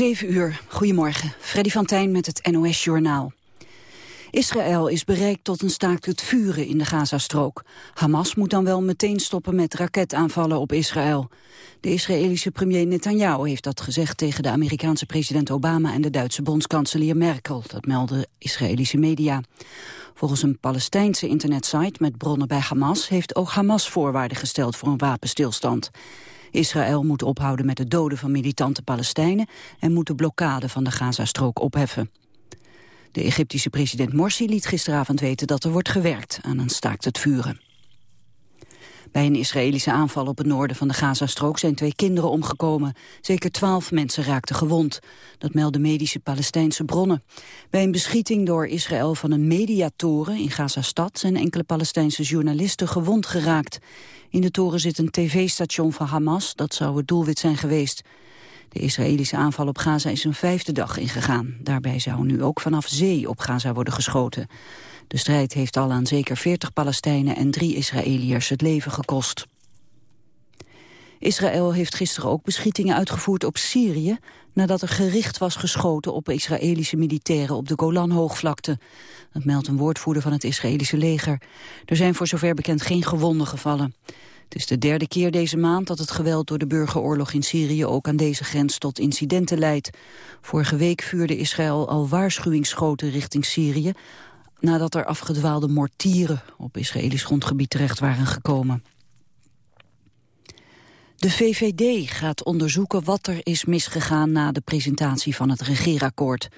7 uur, goedemorgen. Freddy van Tijn met het NOS-journaal. Israël is bereikt tot een staakt het vuren in de Gazastrook. Hamas moet dan wel meteen stoppen met raketaanvallen op Israël. De Israëlische premier Netanyahu heeft dat gezegd tegen de Amerikaanse president Obama en de Duitse bondskanselier Merkel. Dat melden Israëlische media. Volgens een Palestijnse internetsite met bronnen bij Hamas heeft ook Hamas voorwaarden gesteld voor een wapenstilstand. Israël moet ophouden met het doden van militante Palestijnen en moet de blokkade van de Gazastrook opheffen. De Egyptische president Morsi liet gisteravond weten dat er wordt gewerkt aan een staakt het vuren. Bij een Israëlische aanval op het noorden van de Gazastrook zijn twee kinderen omgekomen. Zeker twaalf mensen raakten gewond. Dat melden medische Palestijnse bronnen. Bij een beschieting door Israël van een mediatoren in Gazastad zijn enkele Palestijnse journalisten gewond geraakt. In de toren zit een tv-station van Hamas, dat zou het doelwit zijn geweest. De Israëlische aanval op Gaza is een vijfde dag ingegaan. Daarbij zou nu ook vanaf zee op Gaza worden geschoten. De strijd heeft al aan zeker 40 Palestijnen en drie Israëliërs het leven gekost. Israël heeft gisteren ook beschietingen uitgevoerd op Syrië... nadat er gericht was geschoten op Israëlische militairen op de Golanhoogvlakte. Dat meldt een woordvoerder van het Israëlische leger. Er zijn voor zover bekend geen gewonden gevallen. Het is de derde keer deze maand dat het geweld door de burgeroorlog in Syrië ook aan deze grens tot incidenten leidt. Vorige week vuurde Israël al waarschuwingsschoten richting Syrië nadat er afgedwaalde mortieren op Israëlisch grondgebied terecht waren gekomen. De VVD gaat onderzoeken wat er is misgegaan na de presentatie van het regeerakkoord.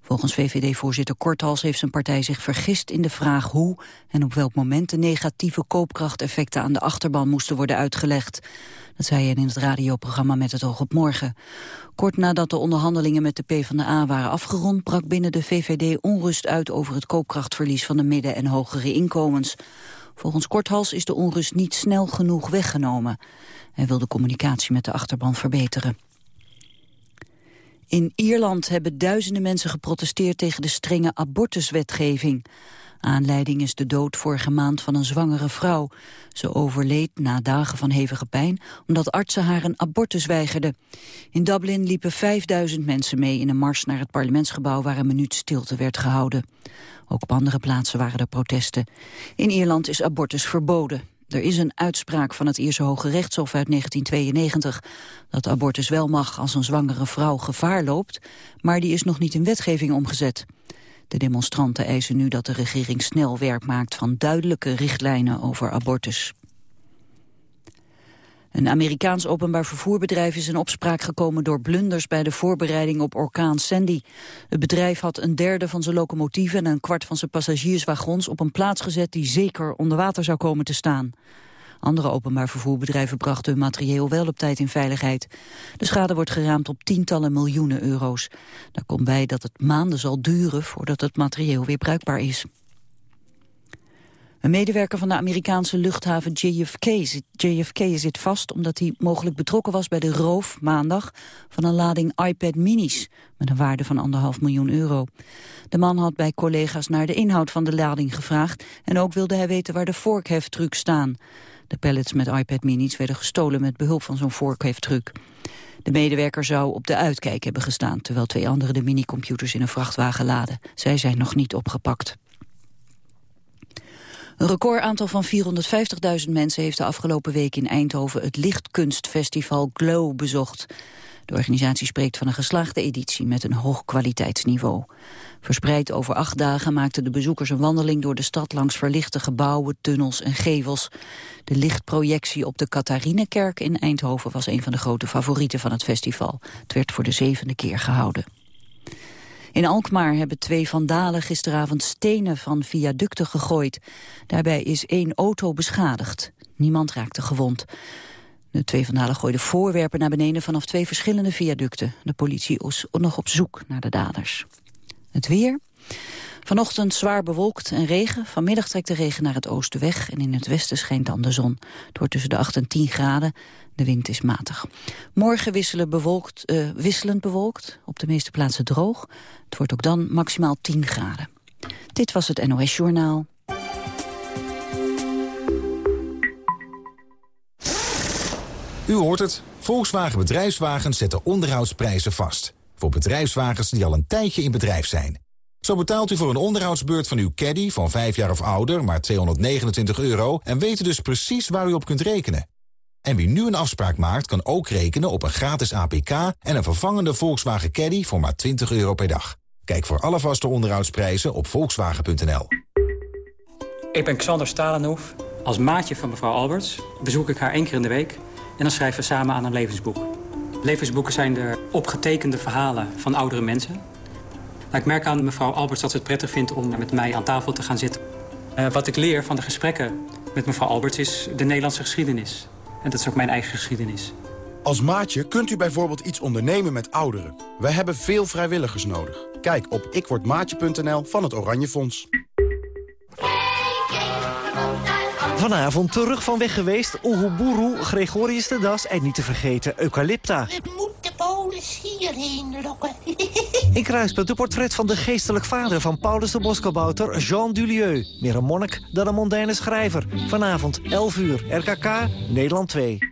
Volgens VVD-voorzitter Korthals heeft zijn partij zich vergist in de vraag hoe en op welk moment de negatieve koopkrachteffecten aan de achterban moesten worden uitgelegd. Dat zei hij in het radioprogramma Met het oog op morgen. Kort nadat de onderhandelingen met de PvdA waren afgerond... brak binnen de VVD onrust uit over het koopkrachtverlies van de midden- en hogere inkomens. Volgens Korthals is de onrust niet snel genoeg weggenomen. Hij wil de communicatie met de achterban verbeteren. In Ierland hebben duizenden mensen geprotesteerd tegen de strenge abortuswetgeving. Aanleiding is de dood vorige maand van een zwangere vrouw. Ze overleed na dagen van hevige pijn omdat artsen haar een abortus weigerden. In Dublin liepen 5000 mensen mee in een mars naar het parlementsgebouw waar een minuut stilte werd gehouden. Ook op andere plaatsen waren er protesten. In Ierland is abortus verboden. Er is een uitspraak van het Ierse Hoge Rechtshof uit 1992... dat abortus wel mag als een zwangere vrouw gevaar loopt... maar die is nog niet in wetgeving omgezet. De demonstranten eisen nu dat de regering snel werk maakt... van duidelijke richtlijnen over abortus. Een Amerikaans openbaar vervoerbedrijf is in opspraak gekomen door blunders bij de voorbereiding op orkaan Sandy. Het bedrijf had een derde van zijn locomotieven en een kwart van zijn passagierswagons op een plaats gezet die zeker onder water zou komen te staan. Andere openbaar vervoerbedrijven brachten hun materieel wel op tijd in veiligheid. De schade wordt geraamd op tientallen miljoenen euro's. Daar komt bij dat het maanden zal duren voordat het materieel weer bruikbaar is. Een medewerker van de Amerikaanse luchthaven JFK, JFK zit vast omdat hij mogelijk betrokken was bij de roof maandag van een lading iPad minis met een waarde van anderhalf miljoen euro. De man had bij collega's naar de inhoud van de lading gevraagd en ook wilde hij weten waar de vorkheftrucs staan. De pallets met iPad minis werden gestolen met behulp van zo'n vorkheftruc. De medewerker zou op de uitkijk hebben gestaan... terwijl twee anderen de minicomputers in een vrachtwagen laden. Zij zijn nog niet opgepakt. Een recordaantal van 450.000 mensen heeft de afgelopen week in Eindhoven het Lichtkunstfestival Glow bezocht. De organisatie spreekt van een geslaagde editie met een hoog kwaliteitsniveau. Verspreid over acht dagen maakten de bezoekers een wandeling door de stad langs verlichte gebouwen, tunnels en gevels. De lichtprojectie op de Katharinekerk in Eindhoven was een van de grote favorieten van het festival. Het werd voor de zevende keer gehouden. In Alkmaar hebben twee vandalen gisteravond stenen van viaducten gegooid. Daarbij is één auto beschadigd. Niemand raakte gewond. De twee vandalen gooiden voorwerpen naar beneden vanaf twee verschillende viaducten. De politie is nog op zoek naar de daders. Het weer. Vanochtend zwaar bewolkt en regen. Vanmiddag trekt de regen naar het oosten weg en in het westen schijnt dan de zon. Het tussen de 8 en 10 graden. De wind is matig. Morgen wisselen bewolkt, uh, wisselend bewolkt, op de meeste plaatsen droog. Het wordt ook dan maximaal 10 graden. Dit was het NOS Journaal. U hoort het. Volkswagen Bedrijfswagens zetten onderhoudsprijzen vast. voor bedrijfswagens die al een tijdje in bedrijf zijn. Zo betaalt u voor een onderhoudsbeurt van uw caddy van 5 jaar of ouder maar 229 euro... en weet dus precies waar u op kunt rekenen. En wie nu een afspraak maakt, kan ook rekenen op een gratis APK... en een vervangende Volkswagen Caddy voor maar 20 euro per dag. Kijk voor alle vaste onderhoudsprijzen op volkswagen.nl. Ik ben Xander Stalenhoef. Als maatje van mevrouw Alberts bezoek ik haar één keer in de week... en dan schrijven we samen aan een levensboek. Levensboeken zijn de opgetekende verhalen van oudere mensen. Nou, ik merk aan mevrouw Alberts dat ze het prettig vindt om met mij aan tafel te gaan zitten. Uh, wat ik leer van de gesprekken met mevrouw Alberts is de Nederlandse geschiedenis. En dat is ook mijn eigen geschiedenis. Als maatje kunt u bijvoorbeeld iets ondernemen met ouderen. Wij hebben veel vrijwilligers nodig. Kijk op ikwordmaatje.nl van het Oranje Fonds. Vanavond terug van weg geweest, Oehoeboeroe, Gregorius de Das en niet te vergeten Eucalypta. Ik moet de polis hierheen lokken. In Kruispunt de portret van de geestelijk vader van Paulus de Boskabouter, Jean Dulieu. Meer een monnik dan een mondaine schrijver. Vanavond 11 uur, RKK, Nederland 2.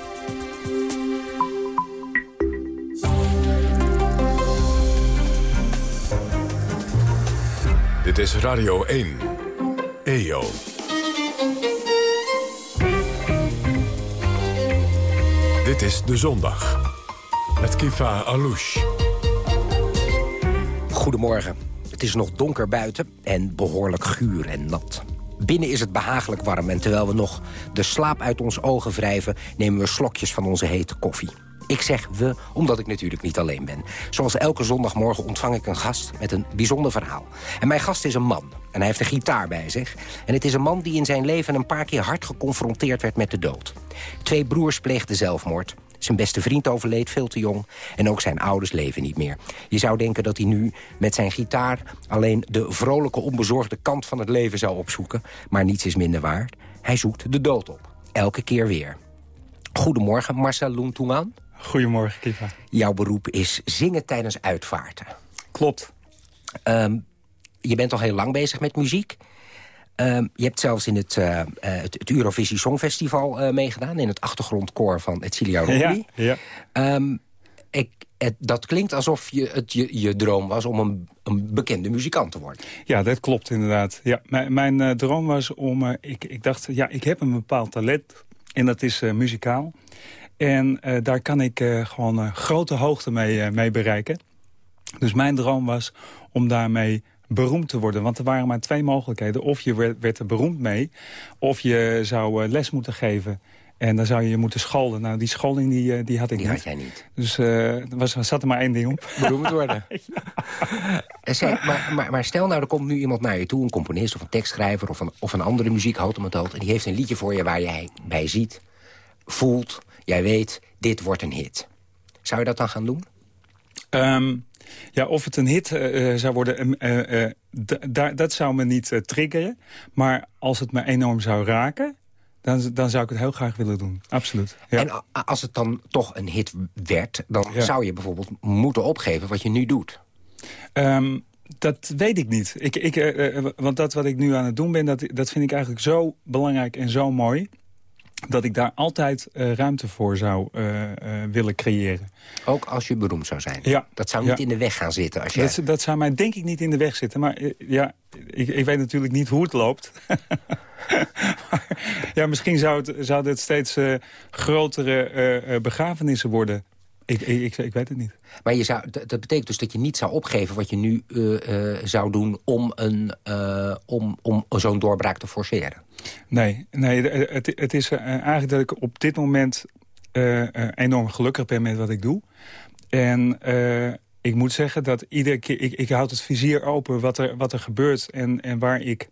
Dit is Radio 1. EO. Dit is De Zondag. Met Kifa Alouche. Goedemorgen. Het is nog donker buiten en behoorlijk guur en nat. Binnen is het behagelijk warm en terwijl we nog de slaap uit ons ogen wrijven... nemen we slokjes van onze hete koffie. Ik zeg we, omdat ik natuurlijk niet alleen ben. Zoals elke zondagmorgen ontvang ik een gast met een bijzonder verhaal. En mijn gast is een man. En hij heeft een gitaar bij zich. En het is een man die in zijn leven een paar keer hard geconfronteerd werd met de dood. Twee broers pleegden zelfmoord. Zijn beste vriend overleed veel te jong. En ook zijn ouders leven niet meer. Je zou denken dat hij nu met zijn gitaar... alleen de vrolijke, onbezorgde kant van het leven zou opzoeken. Maar niets is minder waar. Hij zoekt de dood op. Elke keer weer. Goedemorgen, Marcel Loentoeman. Goedemorgen, Kiva. Jouw beroep is zingen tijdens uitvaarten. Klopt. Um, je bent al heel lang bezig met muziek. Um, je hebt zelfs in het, uh, het, het, Eurovisie Songfestival uh, meegedaan... in het achtergrondkoor van het Cilia Ja, ja. Um, ik, het, dat klinkt alsof je, het je, je droom was om een, een, bekende muzikant te worden. Ja, dat klopt inderdaad. Ja, mijn mijn uh, droom was om... ik, ik dacht, ja, ik heb een bepaald talent en dat is muzikaal. En uh, daar kan ik uh, gewoon uh, grote hoogte mee, mee bereiken. Dus mijn droom was om daarmee beroemd te worden. Want er waren maar twee mogelijkheden. Of je werd, werd er beroemd mee, of je zou les moeten geven. En dan zou je je moeten scholden. Nou, die scholing die, die had ik die niet. had jij niet. Dus er was, zat er maar één ding op. Beroemd worden. Zeg, maar, maar, maar, stel nou, er komt nu iemand naar je toe... een componist of een tekstschrijver of een, of een andere muziekautomaat... en die heeft een liedje voor je waar jij bij ziet, voelt jij weet, dit wordt een hit. Zou je dat dan gaan doen? Um, ja, of het een hit uh, zou worden, uh, uh, dat zou me niet triggeren. Maar als het me enorm zou raken, dan, dan zou ik het heel graag willen doen. Absoluut. Ja. En als het dan toch een hit werd, dan ja. zou je bijvoorbeeld moeten opgeven wat je nu doet. Um, dat weet ik niet. Ik, ik, want dat wat ik nu aan het doen ben, dat, dat vind ik eigenlijk zo belangrijk en zo mooi dat ik daar altijd uh, ruimte voor zou uh, uh, willen creëren. Ook als je beroemd zou zijn? Ja. Dat zou niet ja. in de weg gaan zitten? Als jij... dat, dat, zou mij denk ik niet in de weg zitten. Maar ja, ik, ik weet natuurlijk niet hoe het loopt. ja, misschien zou het, zou het steeds grotere begrafenissen worden. Ik, ik, ik, weet het niet. Maar je zou, dat betekent dus dat je niet zou opgeven wat je nu uh, uh, zou doen... om, een, uh, om, om zo'n doorbraak te forceren? Nee, nee het, het is eigenlijk dat ik op dit moment enorm gelukkig ben met wat ik doe. En ik moet zeggen dat iedere keer... Ik, ik houd het vizier open wat er, wat er gebeurt en, en waar ik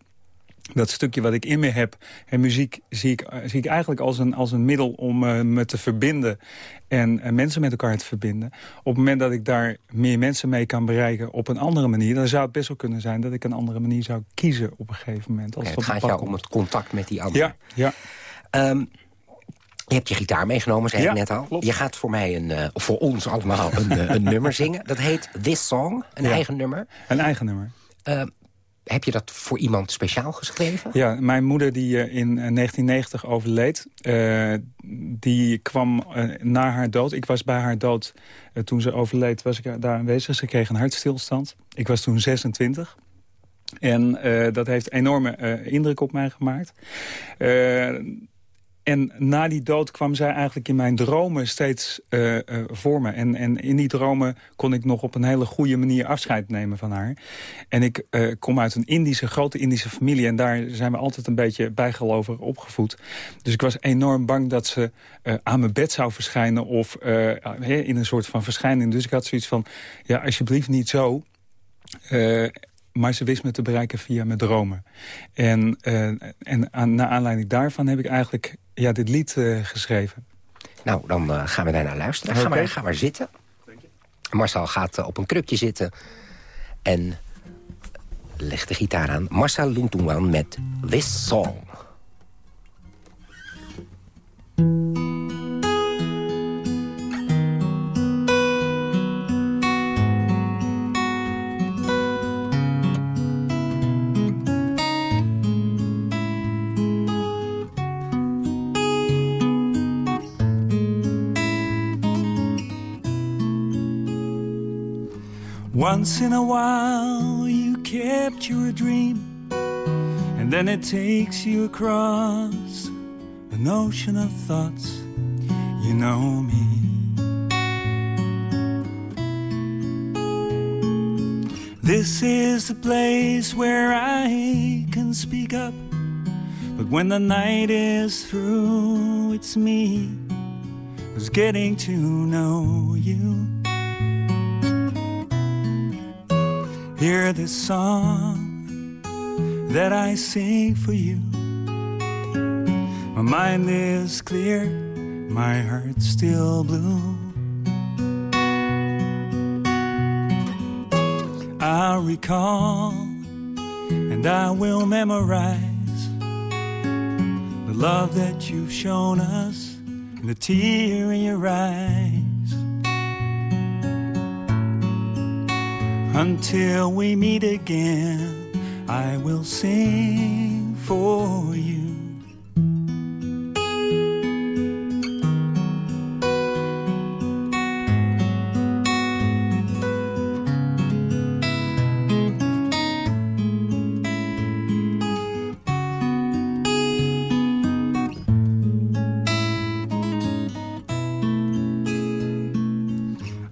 dat stukje wat ik in me heb. En muziek zie ik, zie ik eigenlijk als een, als een middel om uh, me te verbinden. En, en, mensen met elkaar te verbinden. Op het moment dat ik daar meer mensen mee kan bereiken op een andere manier... dan zou het best wel kunnen zijn dat ik een andere manier zou kiezen op een gegeven moment. Als het gaat jou om het contact met die anderen. Ja, ja. Um, je hebt je gitaar meegenomen, zei ik net al. Je gaat voor mij, een, uh, voor ons allemaal, een, een nummer zingen. Dat heet This Song, een eigen nummer. Een eigen nummer. Uh, heb je dat voor iemand speciaal geschreven? Ja, mijn moeder die uh, in 1990 overleed, uh, die kwam na haar dood. Ik was bij haar dood. toen ze overleed was ik daar aanwezig. Ze kreeg een hartstilstand. Ik was toen 26. En dat heeft enorme indruk op mij gemaakt. En na die dood kwam zij eigenlijk in mijn dromen steeds uh, uh, voor me. En, en in die dromen kon ik nog op een hele goede manier afscheid nemen van haar. En ik uh, kom uit een Indische, grote Indische familie. En daar zijn we altijd een beetje bijgelovig opgevoed. Dus ik was enorm bang dat ze aan mijn bed zou verschijnen. Of in een soort van verschijning. Dus ik had zoiets van, ja, alsjeblieft niet zo ze wist me te bereiken via mijn dromen. En, uh, en aan, naar aanleiding daarvan heb ik eigenlijk ja, dit lied uh, geschreven. Nou, dan uh, gaan we daarna luisteren. Okay. Ga, maar, ga maar zitten. Marcel gaat op een krukje zitten en legt de gitaar aan. Marcel Luntungan met This Song. Once in a while you capture a dream And then it takes you across an ocean of thoughts. You know me. This is the place where I can speak up But when the night is through It's me who's getting to know you Hear this song that I sing for you. My mind is clear, my heart's still blue. I'll recall and I will memorize the love that you've shown us and the tear in your eyes. Until we meet again, I will sing for you.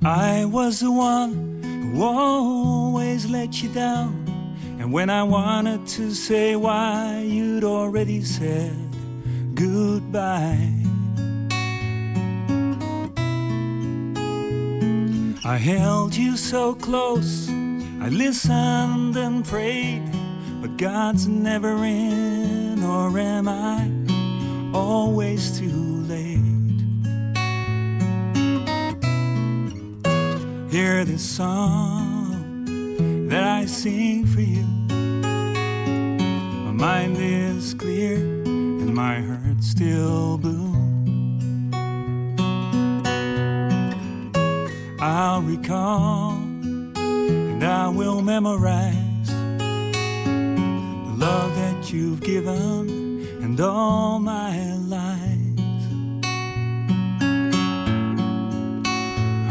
I was the one always let you down. And when I wanted to say why, you'd already said goodbye. I held you so close, I listened and prayed, but God's never in, or am I always too Hear this song that I sing for you. My mind is clear and my heart still blue. I'll recall and I will memorize the love that you've given and all my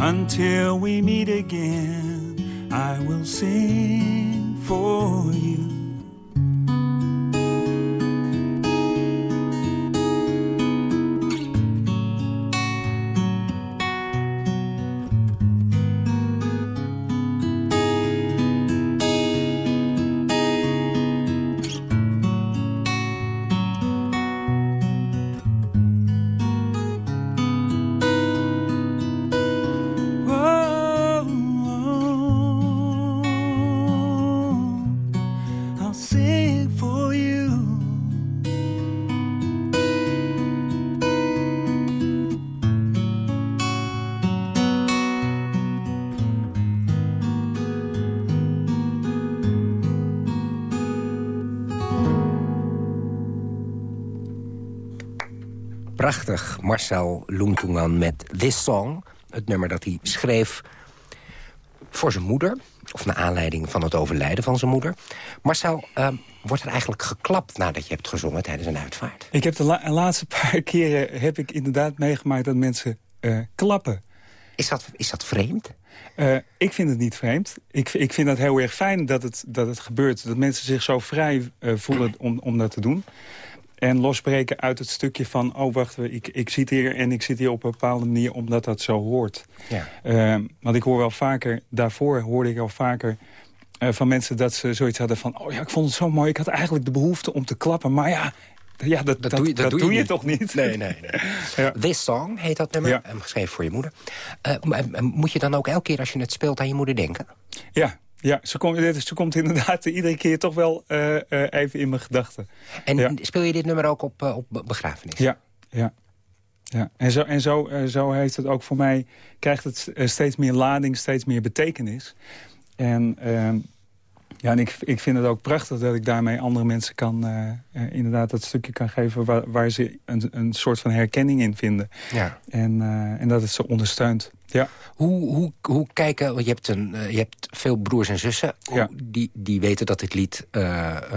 Until we meet again, I will sing for you. Prachtig, Marcel Loentungan met This Song. Het nummer dat hij schreef voor zijn moeder. Of naar aanleiding van het overlijden van zijn moeder. Marcel, uh, wordt er eigenlijk geklapt nadat je hebt gezongen tijdens een uitvaart? Ik heb de laatste paar keren heb ik inderdaad meegemaakt dat mensen uh, klappen. Is dat, is dat vreemd? Uh, ik vind het niet vreemd. Ik, ik vind het heel erg fijn dat het, dat het gebeurt. Dat mensen zich zo vrij uh, voelen om, om dat te doen. En losbreken uit het stukje van... oh, wacht, ik, ik zit hier en ik zit hier op een bepaalde manier... omdat dat zo hoort. Ja. Uh, want ik hoor wel vaker... daarvoor hoorde ik al vaker uh, van mensen dat ze zoiets hadden van... oh ja, ik vond het zo mooi. Ik had eigenlijk de behoefte om te klappen. Maar ja, ja, dat, dat, doe je, dat, doe je, toch niet? Nee, nee, nee. ja. This Song heet dat nummer, ja. geschreven voor je moeder. Uh, moet je dan ook elke keer als je het speelt aan je moeder denken? Ja, ja, ze komt, ze komt inderdaad iedere keer toch wel uh, uh, even in mijn gedachten. En ja. speel je dit nummer ook op, uh, op begrafenis? Ja, ja. ja. En, zo, en zo, zo heeft het ook voor mij... krijgt het steeds meer lading, steeds meer betekenis. En ehm, ja, en ik, ik vind het ook prachtig dat ik daarmee andere mensen kan... Uh, uh, inderdaad dat stukje kan geven waar, waar ze een, een soort van herkenning in vinden. Ja. En, uh, en dat het ze ondersteunt. Ja. Hoe, hoe, hoe kijken, want je hebt, een, je hebt veel broers en zussen... Ja. Die, die weten dat dit lied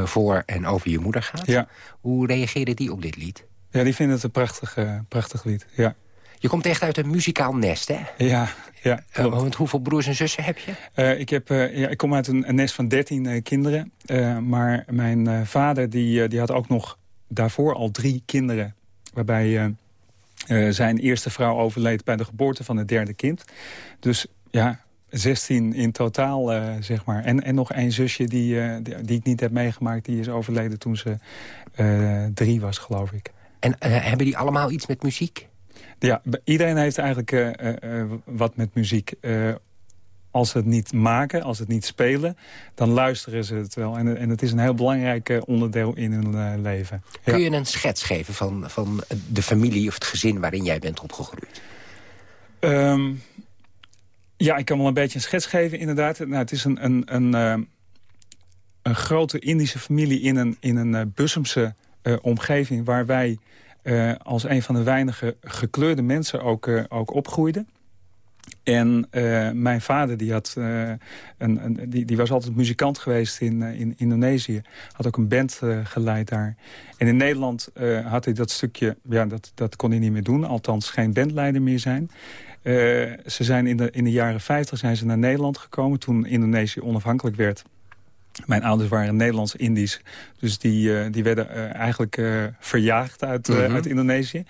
voor en over je moeder gaat. Ja. Hoe reageren die op dit lied? Ja, die vinden het een prachtig, prachtig lied, ja. Je komt echt uit een muzikaal nest, hè? Ja, ja. Uh, want hoeveel broers en zussen heb je? Uh, ik, heb, uh, ja, ik kom uit een, een nest van 13 kinderen. maar mijn vader die, die had ook nog daarvoor al drie kinderen. Waarbij zijn eerste vrouw overleed bij de geboorte van het derde kind. Dus ja, 16 in totaal, zeg maar. En, en nog één zusje die, die, die, ik niet heb meegemaakt. Die is overleden toen ze drie was, geloof ik. En hebben die allemaal iets met muziek? Ja, iedereen heeft eigenlijk uh, uh, wat met muziek. als ze het niet maken, als ze het niet spelen, dan luisteren ze het wel. En, en het is een heel belangrijk onderdeel in hun leven. Kun je een schets geven van, van de familie of het gezin waarin jij bent opgegroeid? Um, ja, ik kan wel een beetje een schets geven, inderdaad. Nou, het is een, een, een, een grote Indische familie in een, in een Bussumse omgeving... waar wij uh, als een van de weinige gekleurde mensen ook, uh, ook opgroeide. En uh, mijn vader die had, een, een, die, die was altijd muzikant geweest in, in Indonesië. Had ook een band geleid daar. En in Nederland had hij dat stukje, ja, dat, dat kon hij niet meer doen. Althans geen bandleider meer zijn. ze zijn in de, in de jaren 50 zijn ze naar Nederland gekomen toen Indonesië onafhankelijk werd. Mijn ouders waren Nederlands-Indisch. Dus die, uh, die werden uh, eigenlijk uh, verjaagd uit, mm -hmm. uit Indonesië.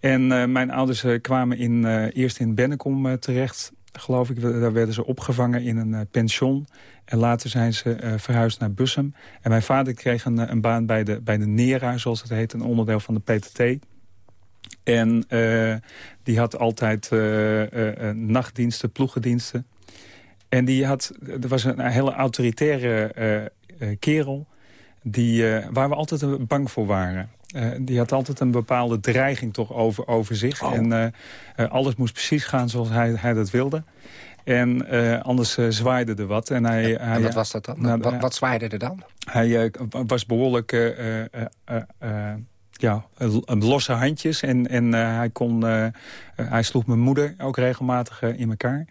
En mijn ouders kwamen in, eerst in Bennekom terecht, geloof ik. Daar werden ze opgevangen in een pension. En later zijn ze verhuisd naar Bussum. En mijn vader kreeg een, een baan bij de, bij de NERA, zoals het heet. Een onderdeel van de PTT. En die had altijd nachtdiensten, ploegendiensten. En die had, er was een hele autoritaire uh, uh, kerel... Die, uh, waar we altijd bang voor waren. die had altijd een bepaalde dreiging toch over, over zich. Oh. En alles moest precies gaan zoals hij, hij dat wilde. En anders zwaaide er wat. En, hij, en wat was dat dan? Nou, wat, wat zwaaide er dan? Hij was behoorlijk ja, losse handjes. En, en hij, kon, hij sloeg mijn moeder ook regelmatig in elkaar.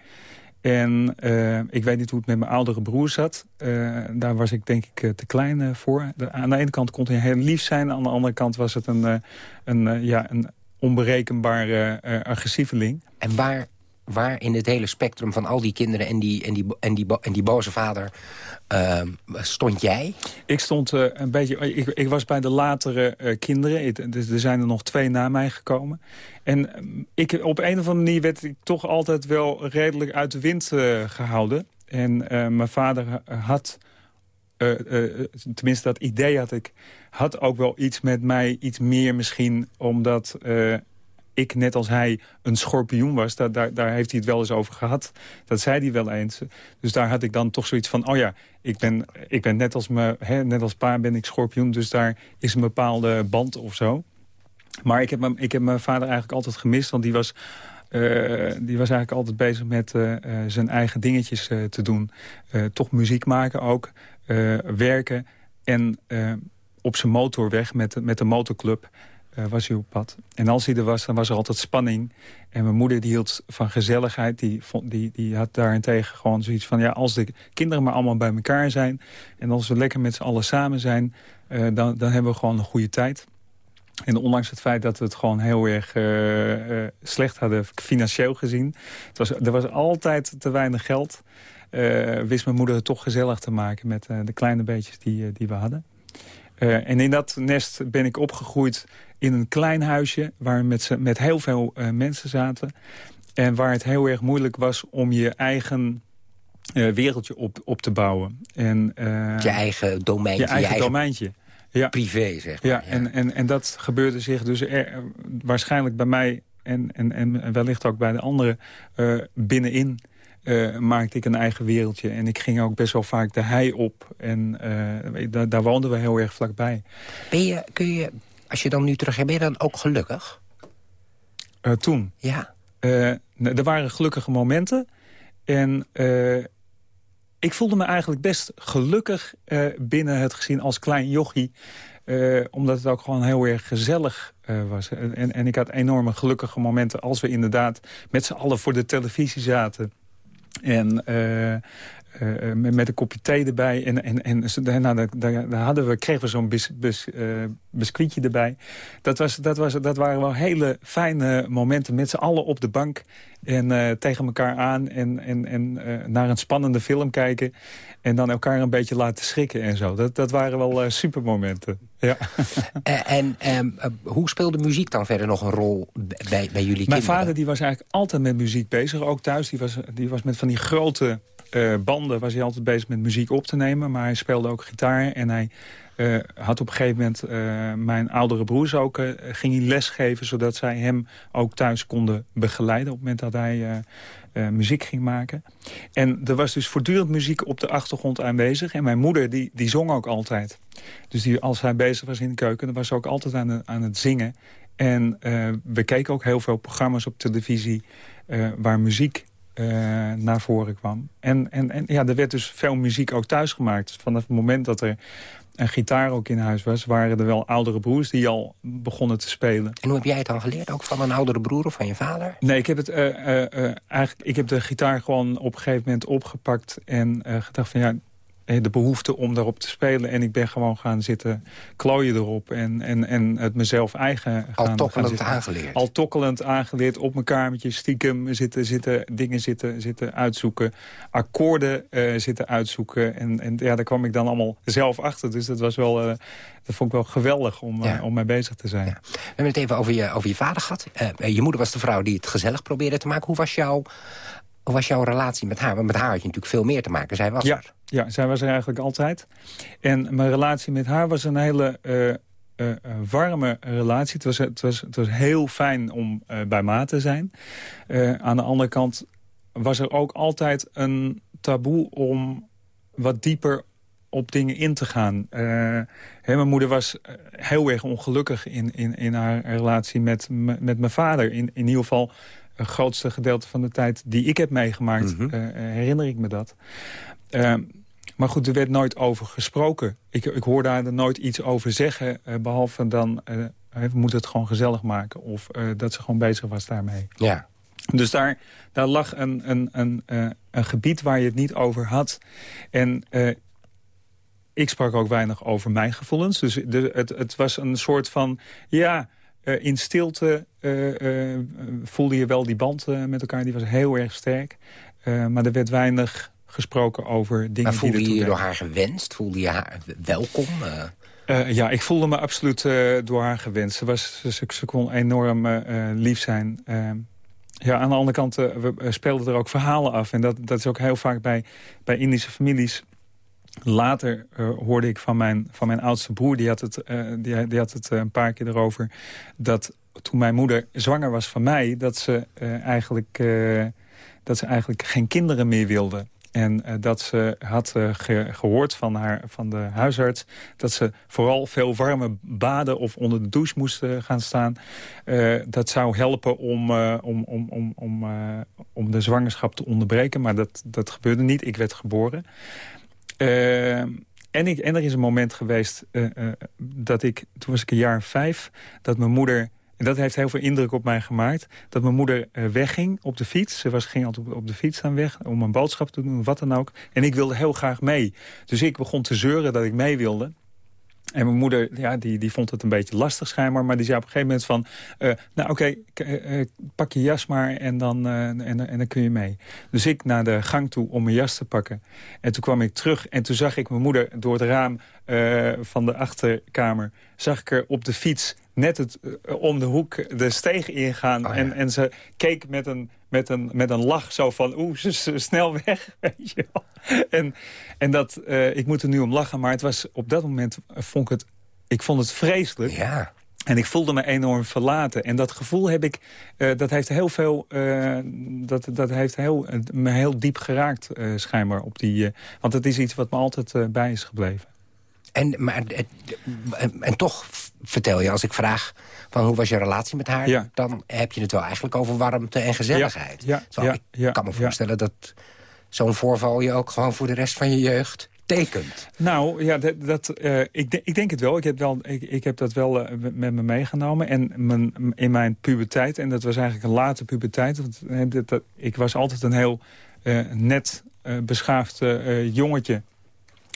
En uh, ik weet niet hoe het met mijn oudere broer zat. Uh, daar was ik denk ik te klein voor. Aan de ene kant kon hij heel lief zijn. Aan de andere kant was het een, een, ja, een onberekenbare agressieveling. En waar waar in het hele spectrum van al die kinderen en die, en die, en die, en die boze vader uh, stond jij? Ik stond uh, een beetje. Ik, ik, was bij de latere uh, kinderen. Er zijn er nog twee na mij gekomen. En ehm, ik, op een of andere manier werd ik toch altijd wel redelijk uit de wind eh, gehouden. En mijn vader had. tenminste, dat idee had ik. Had ook wel iets met mij, iets meer misschien. Omdat ik, net als hij, een schorpioen was. Daar, daar, daar, heeft hij het wel eens over gehad. Dat zei hij wel eens. Dus daar had ik dan toch zoiets van... oh ja, ik ben, ik ben net, als me, hè, net als pa ben ik schorpioen... dus daar is een bepaalde band of zo. Maar ik heb, me, ik heb mijn vader eigenlijk altijd gemist... want die was... Uh, die was eigenlijk altijd bezig met uh, uh, zijn eigen dingetjes te doen. toch muziek maken ook, werken en op zijn motorweg met, met de motorclub was hij op pad. En als hij er was, dan was er altijd spanning. En mijn moeder die hield van gezelligheid. Die, die, die had daarentegen gewoon zoiets van... ja, als de kinderen maar allemaal bij elkaar zijn... en als we lekker met z'n allen samen zijn... dan, dan hebben we gewoon een goede tijd. En ondanks het feit dat we het gewoon heel erg uh, slecht hadden financieel gezien. Het was, er was altijd te weinig geld. Wist mijn moeder het toch gezellig te maken met de kleine beetjes die, die we hadden. en in dat nest ben ik opgegroeid in een klein huisje... waar met, met heel veel mensen zaten. En waar het heel erg moeilijk was om je eigen wereldje op, op te bouwen. En, je eigen domeintje. Je eigen, je eigen... domeintje ja. privé, zeg maar. Ja, ja, En, en, en dat gebeurde zich dus er, waarschijnlijk bij mij... en, en, en wellicht ook bij de anderen binnenin... Uh, maakte ik een eigen wereldje. En ik ging ook best wel vaak de hei op. En uh, daar, daar woonden we heel erg vlakbij. Ben je, kun je, als je dan nu terug hebt, ben je dan ook gelukkig? toen? Ja. er waren gelukkige momenten. En ik voelde me eigenlijk best gelukkig binnen het gezin als klein jochie. Omdat het ook gewoon heel erg gezellig was. En, en ik had enorme gelukkige momenten als we inderdaad met z'n allen voor de televisie zaten. En uh, met, met, een kopje thee erbij. En, en, en nou, daar, daar, hadden we, kregen we zo'n bis, bis, uh, biscuitje erbij. Dat, was, dat, was, dat waren wel hele fijne momenten met z'n allen op de bank. En uh, tegen elkaar aan en, en, en naar een spannende film kijken. En dan elkaar een beetje laten schrikken en zo. Dat, dat waren wel supermomenten. Ja. en um, hoe speelde muziek dan verder nog een rol bij, bij jullie Mijn kinderen? Mijn vader die was eigenlijk altijd met muziek bezig. Ook thuis. Die was, die was met van die grote uh, banden was hij altijd bezig met muziek op te nemen. Maar hij speelde ook gitaar. En hij uh, had op een gegeven moment uh, mijn oudere broers ook... ging hij lesgeven, zodat zij hem ook thuis konden begeleiden... op het moment dat hij muziek ging maken. En er was dus voortdurend muziek op de achtergrond aanwezig. En mijn moeder, die, die zong ook altijd. Dus die, als hij bezig was in de keuken, dan was ze ook altijd aan, aan het zingen. En we keken ook heel veel programma's op televisie... waar muziek uh, naar voren kwam. En, en, en ja, er werd dus veel muziek ook thuis gemaakt. Dus vanaf het moment dat er een gitaar ook in huis was... waren er wel oudere broers die al begonnen te spelen. En hoe heb jij het dan geleerd? Ook van een oudere broer of van je vader? Nee, ik heb, het, uh, uh, eigenlijk, ik heb de gitaar gewoon op een gegeven moment opgepakt... en gedacht van ja, eh, de behoefte om daarop te spelen. En ik ben gewoon gaan zitten klooien erop. En, en, en het mezelf eigen gaan Al tokkelend aangeleerd. Al tokkelend aangeleerd. Op mijn kamertje stiekem zitten, zitten dingen zitten, zitten uitzoeken. Akkoorden uh, zitten uitzoeken. En, en ja, daar kwam ik dan allemaal zelf achter. Dus dat was wel... Uh, dat vond ik wel geweldig om, ja. uh, om mee bezig te zijn. Ja. We hebben het even over je, over je vader gehad. je moeder was de vrouw die het gezellig probeerde te maken. Hoe was jouw hoe was jouw relatie met haar? Want met haar had je natuurlijk veel meer te maken. Zij was ja, er. Ja, zij was er eigenlijk altijd. En mijn relatie met haar was een hele uh, uh, warme relatie. Het was, het, was, het was heel fijn om uh, bij ma te zijn. aan de andere kant was er ook altijd een taboe om wat dieper op dingen in te gaan. Hè, mijn moeder was heel erg ongelukkig in, in, in haar relatie met, met mijn vader. In, in ieder geval het grootste gedeelte van de tijd die ik heb meegemaakt, mm -hmm. uh, herinner ik me dat. Uh, maar goed, er werd nooit over gesproken. Ik, ik hoorde haar er nooit iets over zeggen, uh, behalve dan... we moeten het gewoon gezellig maken. Of dat ze gewoon bezig was daarmee. Ja. Dus daar, daar lag een, een, een, een gebied waar je het niet over had. En ik sprak ook weinig over mijn gevoelens. Dus de, het, het was een soort van... ja uh, in stilte uh, uh, voelde je wel die band met elkaar. Die was heel erg sterk. maar er werd weinig gesproken over dingen maar voelde die je je door haar gewenst? Voelde je haar welkom? ja, ik voelde me absoluut door haar gewenst. Ze, was, ze, ze kon enorm lief zijn. ja, aan de andere kant, we speelden er ook verhalen af. En dat, dat is ook heel vaak bij, bij Indische families Later uh, hoorde ik van mijn, van mijn oudste broer, die had het, uh, die, die, had het uh, een paar keer erover... dat toen mijn moeder zwanger was van mij... dat ze, eigenlijk, dat ze eigenlijk geen kinderen meer wilde. En dat ze had ge gehoord van, haar, van de huisarts... dat ze vooral veel warme baden of onder de douche moest gaan staan. dat zou helpen om, om, om, om, om, om de zwangerschap te onderbreken. Maar dat, dat gebeurde niet. Ik werd geboren. Uh, en, ik, en er is een moment geweest uh, uh, dat ik... Toen was ik een jaar vijf, dat mijn moeder... En dat heeft heel veel indruk op mij gemaakt. Dat mijn moeder wegging op de fiets. Ze was, ging altijd op, op de fiets aan weg om een boodschap te doen, wat dan ook. En ik wilde heel graag mee. Dus ik begon te zeuren dat ik mee wilde. En mijn moeder, ja, die, die vond het een beetje lastig schijnbaar. Maar die zei op een gegeven moment van... Uh, nou oké, uh, uh, pak je jas maar en dan, en, en dan kun je mee. Dus ik naar de gang toe om mijn jas te pakken. En toen kwam ik terug en toen zag ik mijn moeder door het raam van de achterkamer... zag ik er op de fiets net het, om de hoek de steeg ingaan. Oh, ja. en, en ze keek met een, met een, met een lach zo van... oeh, ze, ze snel weg, weet je wel. En, en dat, uh, ik moet er nu om lachen, maar het was op dat moment vond ik het, ik vond het vreselijk. Ja. En ik voelde me enorm verlaten. En dat gevoel heb ik, uh, dat heeft heel veel, uh, dat, dat heeft heel, me heel diep geraakt schijnbaar. Op die, want het is iets wat me altijd bij is gebleven. En, maar, en, en, toch vertel je, als ik vraag van hoe was je relatie met haar... Ja. dan heb je het wel eigenlijk over warmte en gezelligheid. Ja, ik kan me voorstellen dat zo'n voorval je ook gewoon voor de rest van je jeugd tekent. Nou, ja, dat, dat uh, ik, de, ik denk het wel. Ik heb, wel, ik, ik heb dat wel uh, met me meegenomen. En mijn, in mijn puberteit, en dat was eigenlijk een late puberteit... Want, dat, dat, ik was altijd een heel uh, net beschaafd jongetje.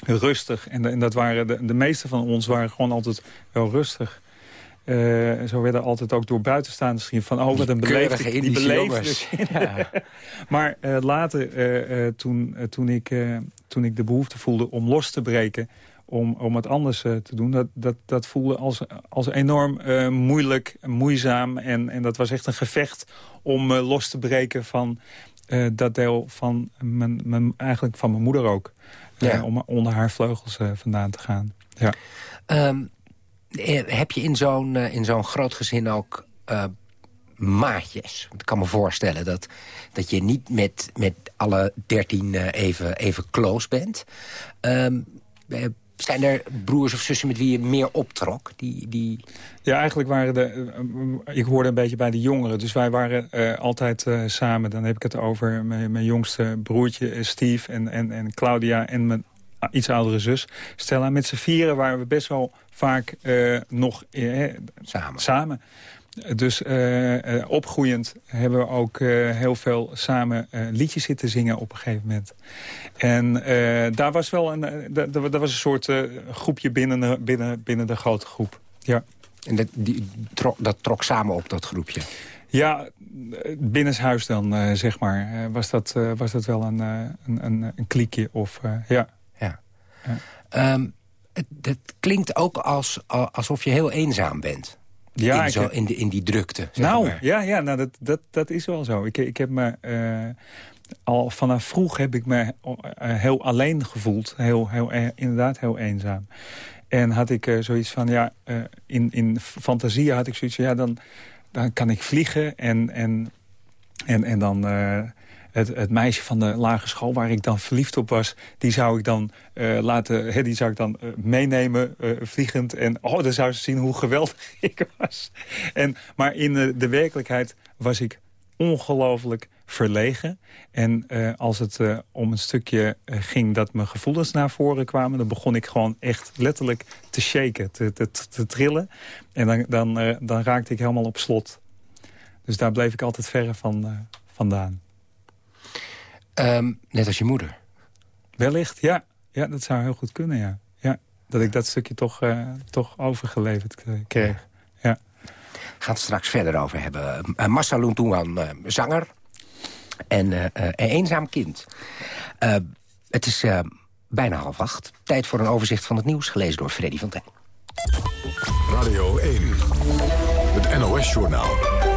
Rustig. En, en dat waren de, de meeste van ons waren gewoon altijd wel rustig. Uh, zo werden altijd ook door buitenstaanders gezien van... oh, wat een beleefde, die beleefde ja. Maar uh, later, uh, toen, toen, ik, toen ik de behoefte voelde om los te breken... om, om het anders te doen, dat, dat, dat voelde als, als enorm moeilijk, moeizaam. En, en dat was echt een gevecht om los te breken van dat deel van mijn, mijn, eigenlijk van mijn moeder ook. Ja. om onder haar vleugels vandaan te gaan. Ja. Um, heb je in zo'n in zo'n groot gezin ook maatjes? Want ik kan me voorstellen dat, dat je niet met, met alle dertien even, even close bent. Um, zijn er broers of zussen met wie je meer optrok? Die, die... Ja, eigenlijk waren de... ik hoorde een beetje bij de jongeren. Dus wij waren uh, altijd uh, samen. Dan heb ik het over mijn, mijn jongste broertje Steve en, en, en Claudia... en mijn iets oudere zus Stella. Met z'n vieren waren we best wel vaak uh, nog samen. samen. Dus uh, opgroeiend hebben we ook heel veel samen liedjes zitten zingen op een gegeven moment. En daar was wel een, daar was een soort groepje binnen de, binnen, binnen de grote groep. Ja. En dat, die, trok, dat trok samen op, dat groepje? Ja, binnenshuis dan, zeg maar, was, dat, was dat wel een, een, een, een kliekje. Of, ja. Ja. ja. Um, het, het, klinkt ook als, alsof je heel eenzaam bent. Ja, in, zo, heb... in, de, in die drukte. nou, maar. ja, ja nou, dat, dat, dat is wel zo. Ik, ik heb me... Uh, al vanaf vroeg heb ik me uh, heel alleen gevoeld. Heel, heel, uh, inderdaad heel eenzaam. En had ik zoiets van, ja, in, in fantasie had ik zoiets van... ja, dan, dan kan ik vliegen en, en, en, en dan het, het, meisje van de lagere school waar ik dan verliefd op was... die zou ik dan, uh, laten, die zou ik dan uh, meenemen, uh, vliegend. En oh, dan zou ze zien hoe geweldig ik was. En, maar in de werkelijkheid was ik ongelooflijk verlegen. En als het om een stukje ging dat mijn gevoelens naar voren kwamen... dan begon ik gewoon echt letterlijk te shaken, te, te, te trillen. En dan, dan, dan raakte ik helemaal op slot. Dus daar bleef ik altijd verre van vandaan. Um, net als je moeder? Wellicht, ja. Ja, dat zou heel goed kunnen, ja. ja dat ik dat stukje toch, uh, toch overgeleverd kreeg. Ja. We gaan het straks verder over hebben. Uh, Massa Luntungan, uh, zanger en een eenzaam kind. het is bijna half acht. Tijd voor een overzicht van het nieuws, gelezen door Freddy van Tijn. Radio 1, het NOS-journaal.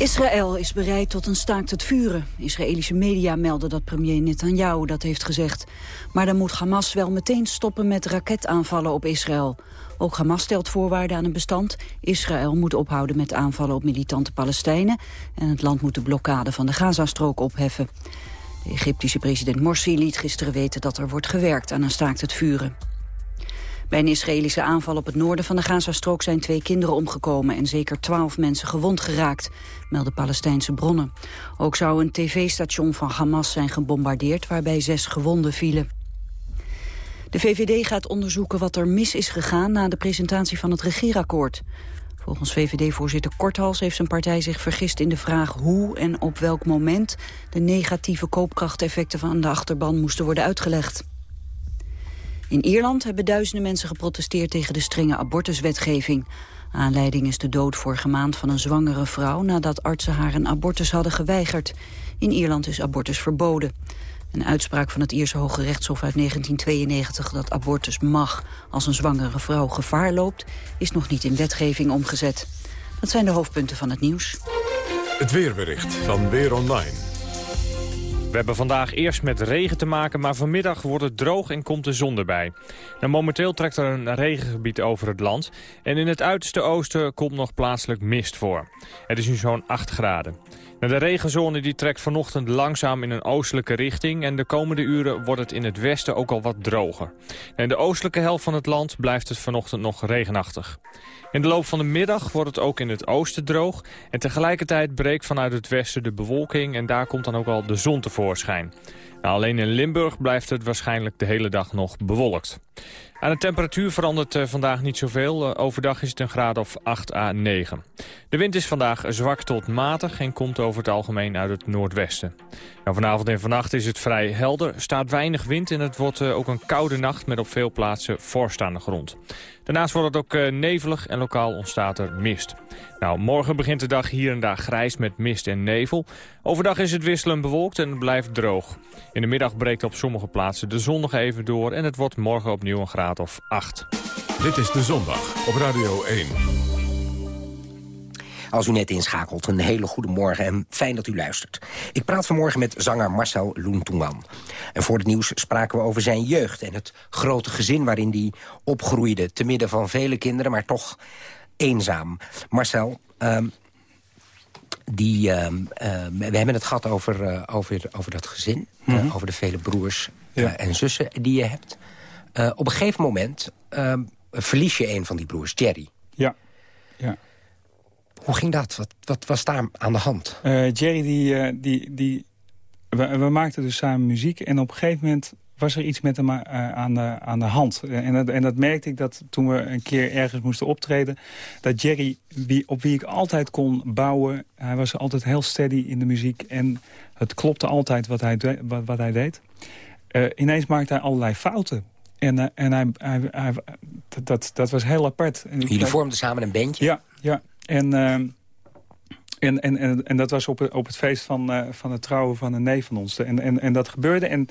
Israël is bereid tot een staakt het vuren. Israëlische media melden dat premier Netanyahu dat heeft gezegd. Maar dan moet Hamas wel meteen stoppen met raketaanvallen op Israël. Ook Hamas stelt voorwaarden aan een bestand. Israël moet ophouden met aanvallen op militante Palestijnen... en het land moet de blokkade van de Gazastrook opheffen. De Egyptische president Morsi liet gisteren weten dat er wordt gewerkt aan een staakt het vuren. Bij een Israëlische aanval op het noorden van de Gazastrook zijn twee kinderen omgekomen en zeker twaalf mensen gewond geraakt, melden Palestijnse bronnen. Ook zou een tv-station van Hamas zijn gebombardeerd waarbij zes gewonden vielen. De VVD gaat onderzoeken wat er mis is gegaan na de presentatie van het regeerakkoord. Volgens VVD-voorzitter Korthals heeft zijn partij zich vergist in de vraag hoe en op welk moment de negatieve koopkrachteffecten van de achterban moesten worden uitgelegd. In Ierland hebben duizenden mensen geprotesteerd tegen de strenge abortuswetgeving. Aanleiding is de dood vorige maand van een zwangere vrouw nadat artsen haar een abortus hadden geweigerd. In Ierland is abortus verboden. Een uitspraak van het Ierse Hoge Rechtshof uit 1992 dat abortus mag als een zwangere vrouw gevaar loopt, is nog niet in wetgeving omgezet. Dat zijn de hoofdpunten van het nieuws. Het weerbericht van Weer Online. We hebben vandaag eerst met regen te maken, maar vanmiddag wordt het droog en komt de zon erbij. Nou, momenteel trekt er een regengebied over het land en in het uiterste oosten komt nog plaatselijk mist voor. Het is nu zo'n 8 graden. De regenzone die trekt vanochtend langzaam in een oostelijke richting... en de komende uren wordt het in het westen ook al wat droger. In de oostelijke helft van het land blijft het vanochtend nog regenachtig. In de loop van de middag wordt het ook in het oosten droog... en tegelijkertijd breekt vanuit het westen de bewolking... en daar komt dan ook al de zon tevoorschijn. Nou, alleen in Limburg blijft het waarschijnlijk de hele dag nog bewolkt. Aan de temperatuur verandert uh, vandaag niet zoveel. Uh, overdag is het een graad of 8 à 9. De wind is vandaag zwak tot matig en komt over het algemeen uit het noordwesten. Nou, vanavond en vannacht is het vrij helder, staat weinig wind... en het wordt uh, ook een koude nacht met op veel plaatsen vorst aan de grond. Daarnaast wordt het ook nevelig en lokaal ontstaat er mist. Nou, morgen begint de dag hier en daar grijs met mist en nevel. Overdag is het wisselend bewolkt en het blijft droog. In de middag breekt op sommige plaatsen de zon nog even door... en het wordt morgen opnieuw een graad of 8. Dit is De Zondag op Radio 1. Als u net inschakelt, een hele goede morgen en fijn dat u luistert. Ik praat vanmorgen met zanger Marcel Loentoeman. En voor het nieuws spraken we over zijn jeugd... en het grote gezin waarin hij opgroeide... te midden van vele kinderen, maar toch eenzaam. Marcel, um, die, uh, uh, we hebben het gehad over, uh, over, over dat gezin. Mm -hmm. over de vele broers ja. en zussen die je hebt. op een gegeven moment ehm, verlies je een van die broers, Jerry. Ja. ja. Hoe ging dat? Wat, wat was daar aan de hand? Jerry, die, die, die, we, we, maakten dus samen muziek. En op een gegeven moment was er iets met hem uh, aan, de, aan de hand. En dat, en dat merkte ik dat toen we een keer ergens moesten optreden... dat Jerry, wie, op wie ik altijd kon bouwen... hij was altijd heel steady in de muziek... en het klopte altijd wat hij, wat, wat hij deed. Uh, ineens maakte hij allerlei fouten. En, uh, en hij, hij, hij, dat, dat was heel apart. Jullie vormden samen een bandje? Ja, ja. En... En, en, en, en dat was op, op het feest van, uh, van het trouwen van een neef van ons. En, en, en dat gebeurde. En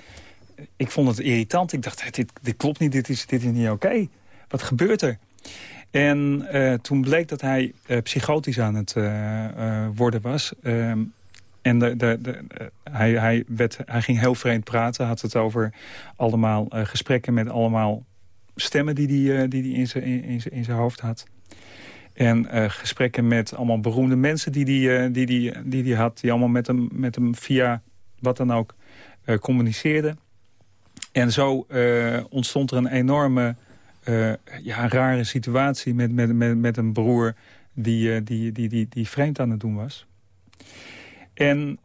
ik vond het irritant. Ik dacht, dit, dit klopt niet, dit is, dit is niet oké. Wat gebeurt er? En uh, toen bleek dat hij uh, psychotisch aan het worden was. Ehm, en de, de, hij, hij, werd, hij ging heel vreemd praten. Had het over allemaal gesprekken met allemaal stemmen die hij die in zijn in zijn hoofd had. En gesprekken met allemaal beroemde mensen die hij die, die, die, die had. Die allemaal met hem, met hem via wat dan ook communiceerden. En zo ontstond er een enorme ja, rare situatie met, met, met, met een broer die, die, die, die, die vreemd aan het doen was. En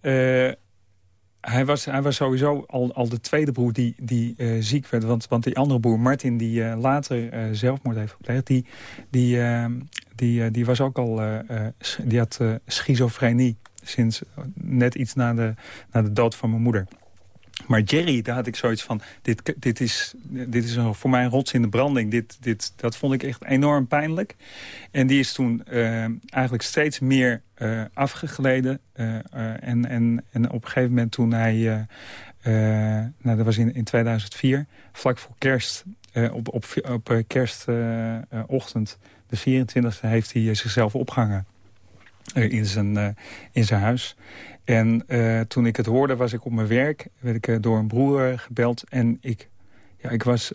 hij, was, hij was sowieso al, al de tweede broer die, die ziek werd. Want, want die andere broer, Martin, die later zelfmoord heeft gepleegd... die, die, die, die was ook al... die had schizofrenie sinds net iets na de, na de dood van mijn moeder. Maar Jerry, daar had ik zoiets van... dit, dit is, dit is voor mij een rots in de branding. Dit, dit, dat vond ik echt enorm pijnlijk. En die is toen eigenlijk steeds meer uh, afgegleden. En, en, en op een gegeven moment toen hij... nou, dat was in, in 2004, vlak voor kerst... op, op, op kerstochtend, de 24e, heeft hij zichzelf opgehangen. in, zijn, in zijn huis. En toen ik het hoorde, was ik op mijn werk. Werd ik door een broer gebeld. En ik, ja, ik, was,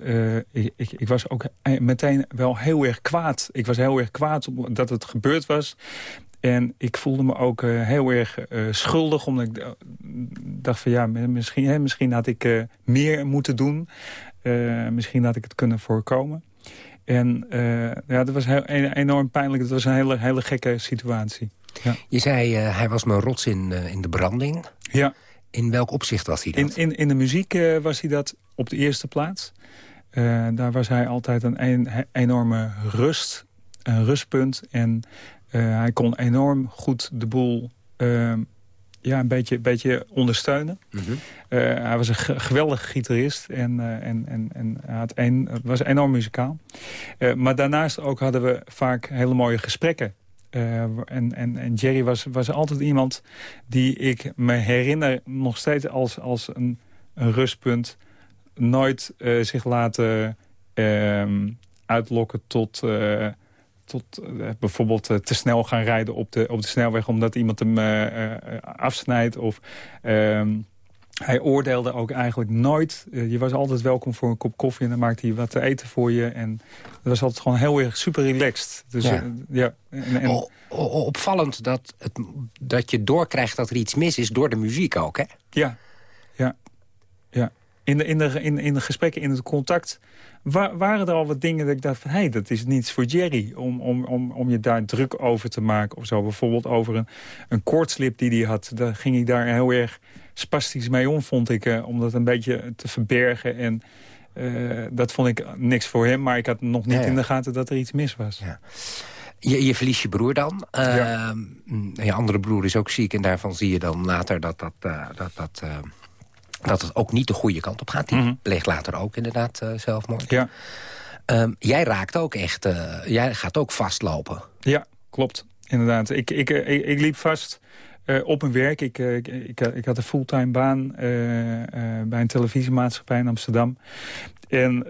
ik, ik, ik, was ook meteen wel heel erg kwaad. Ik was heel erg kwaad dat het gebeurd was. En ik voelde me ook heel erg schuldig. Omdat ik dacht van ja, misschien, hè, misschien had ik meer moeten doen. misschien had ik het kunnen voorkomen. En ja, dat was heel, enorm pijnlijk. Het was een hele, hele gekke situatie. Ja. Je zei, uh, hij was mijn rots in, uh, in de branding. Ja. In welk opzicht was hij dat? In, in, in de muziek uh, was hij dat op de eerste plaats. daar was hij altijd een, een enorme rust, een rustpunt. En hij kon enorm goed de boel ehm, ja, een beetje, beetje ondersteunen. Mhm. hij was een geweldige gitarist en, en, en, en hij had een, was enorm muzikaal. maar daarnaast ook hadden we vaak hele mooie gesprekken en, en, en Jerry was, was altijd iemand die ik me herinner nog steeds als, als een, een rustpunt. Nooit zich laten uh, uitlokken tot, tot bijvoorbeeld te snel gaan rijden op de, op de snelweg... omdat iemand hem afsnijdt of... Ehm, hij oordeelde ook eigenlijk nooit. je was altijd welkom voor een kop koffie en dan maakte hij wat te eten voor je. En dat was altijd gewoon heel erg super relaxed. Dus ja, ja en, en... opvallend dat, het, dat je doorkrijgt dat er iets mis is door de muziek ook, hè? Ja, ja, ja. In de, in de, in, in de gesprekken, in het contact, waren er al wat dingen dat ik dacht van... hé, hey, dat is niets voor Jerry om, om, om, om je daar druk over te maken of zo. Bijvoorbeeld over een, een koortslip die hij had. Daar ging ik daar heel erg spastisch mee om, vond ik. Uh, om dat een beetje te verbergen. En uh, dat vond ik niks voor hem. Maar ik had nog niet in de gaten dat er iets mis was. Ja. Je, je verliest je broer dan. Uh, je andere broer is ook ziek. En daarvan zie je dan later dat dat... Uh, dat, dat dat het ook niet de goede kant op gaat. Die mm pleegt later ook inderdaad zelfmoord. Ja. Um, jij raakt ook echt... jij gaat ook vastlopen. Ja, klopt. Inderdaad. Ik, ik, ik, ik liep vast uh, op mijn werk. Ik, uh, ik, ik, ik, had een fulltime baan uh, bij een televisiemaatschappij in Amsterdam. En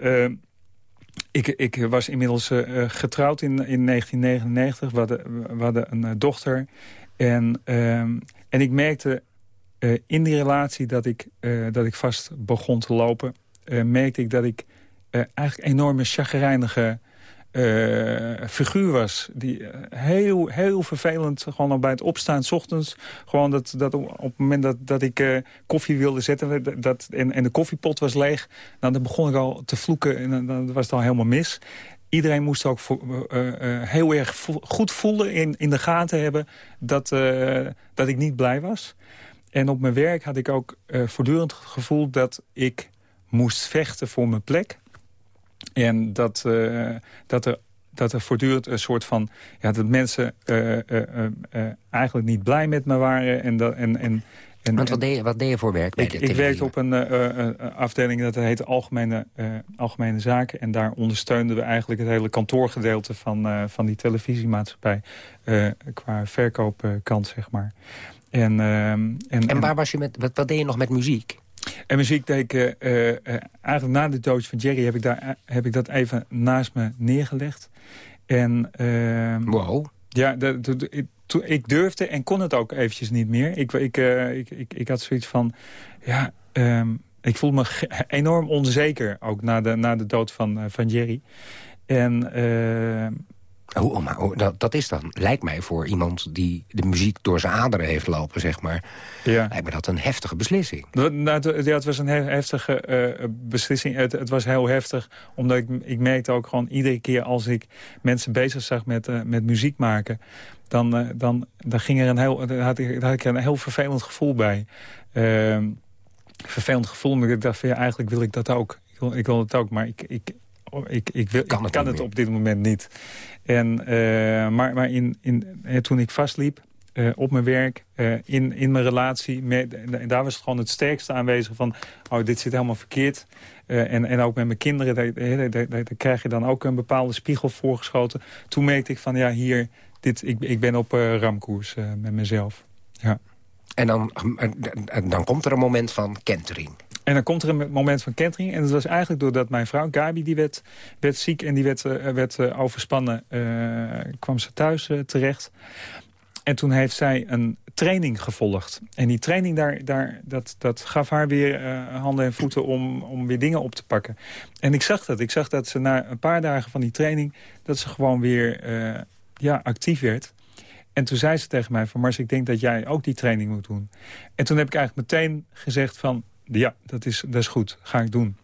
ik, ik was inmiddels getrouwd in, in 1999. We hadden, we hadden een dochter. En, ehm, en ik merkte in die relatie dat ik, dat ik vast begon te lopen... merkte ik dat ik eigenlijk enorme chagrijnige figuur was. Die eh, heel, heel vervelend, gewoon al bij het opstaan s ochtends. Gewoon dat, dat op, het moment dat, dat ik koffie wilde zetten dat, en, en de koffiepot was leeg... Nou, dan begon ik al te vloeken en dan was het al helemaal mis. Iedereen moest ook heel erg goed voelen, in, in de gaten hebben... dat, dat ik niet blij was. En op mijn werk had ik ook voortdurend het gevoel dat ik moest vechten voor mijn plek. En dat, uh, dat, er, dat er voortdurend een soort van... Ja, dat mensen uh, uh, eigenlijk niet blij met me waren. En, dat, en, en, en, Want wat deed, je, wat deed je voor werk bij ik, Ik werkte op een afdeling dat heette Algemene, Algemene Zaken. En daar ondersteunden we eigenlijk het hele kantoorgedeelte van, van die televisiemaatschappij. qua verkoopkant, zeg maar. En, en, en, waar was je met, wat, wat deed je nog met muziek? En muziek deed ik, uh, eigenlijk na de dood van Jerry heb ik, daar, heb ik dat even naast me neergelegd. En, uh, wow. Ja, ik durfde en kon het ook eventjes niet meer. Ik, ik, ik, ik, ik, had zoiets van, ja, um, ik voelde me enorm onzeker ook na de, na de dood van, van Jerry. En ehm, Oh, oh, maar, oh, dat, dat, is dan, lijkt mij voor iemand die de muziek door zijn aderen heeft lopen, zeg maar. Ja. Lijkt me dat een heftige beslissing. Dat, nou, ja, het was een heftige uh, beslissing. Het, het, was heel heftig, omdat ik, ik merkte ook gewoon iedere keer als ik mensen bezig zag met, uh, met muziek maken, dan, uh, dan, dan ging er een heel, had, ik, had ik een heel vervelend gevoel bij. Ehm, vervelend gevoel, omdat ik dacht van ja, eigenlijk wil ik dat ook. Ik wil, ik wil het ook, maar ik, ik, ik, ik, wil, kan, ik kan het op dit moment niet. En, uh, maar maar in, in, eh, toen ik vastliep uh, op mijn werk, in, in mijn relatie... Met, daar was het gewoon het sterkste aanwezig van... oh, dit zit helemaal verkeerd. en, en ook met mijn kinderen, daar, daar, daar, krijg je dan ook een bepaalde spiegel voorgeschoten. Toen merkte ik van, ja, hier, dit, ik, ik ben op ramkoers met mezelf. Ja. En dan, dan komt er een moment van kentering. En dan komt er een moment van kentering. En dat was eigenlijk doordat mijn vrouw, Gabi, die werd, werd ziek... en die werd, uh, werd uh, overspannen, uh, kwam ze thuis terecht. En toen heeft zij een training gevolgd. En die training, daar, daar, dat, dat gaf haar weer handen en voeten om, om weer dingen op te pakken. En ik zag dat. Ik zag dat ze na een paar dagen van die training... dat ze gewoon weer ja, actief werd. En toen zei ze tegen mij van... Mars, ik denk dat jij ook die training moet doen. En toen heb ik eigenlijk meteen gezegd van... Ja, dat is, dat is goed. Ga ik doen.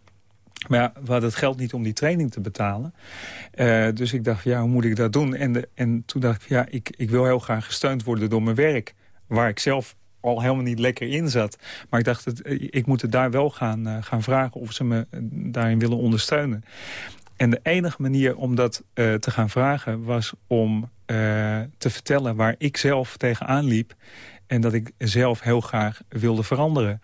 Maar ja, we hadden het geld niet om die training te betalen. Uh, dus ik dacht, ja, hoe moet ik dat doen? En, en toen dacht ik, ja, ik, ik wil heel graag gesteund worden door mijn werk. Waar ik zelf al helemaal niet lekker in zat. Maar ik dacht, ik moet het daar wel gaan, gaan vragen of ze me daarin willen ondersteunen. En de enige manier om dat te gaan vragen was om te vertellen waar ik zelf tegenaan liep. En dat ik zelf heel graag wilde veranderen.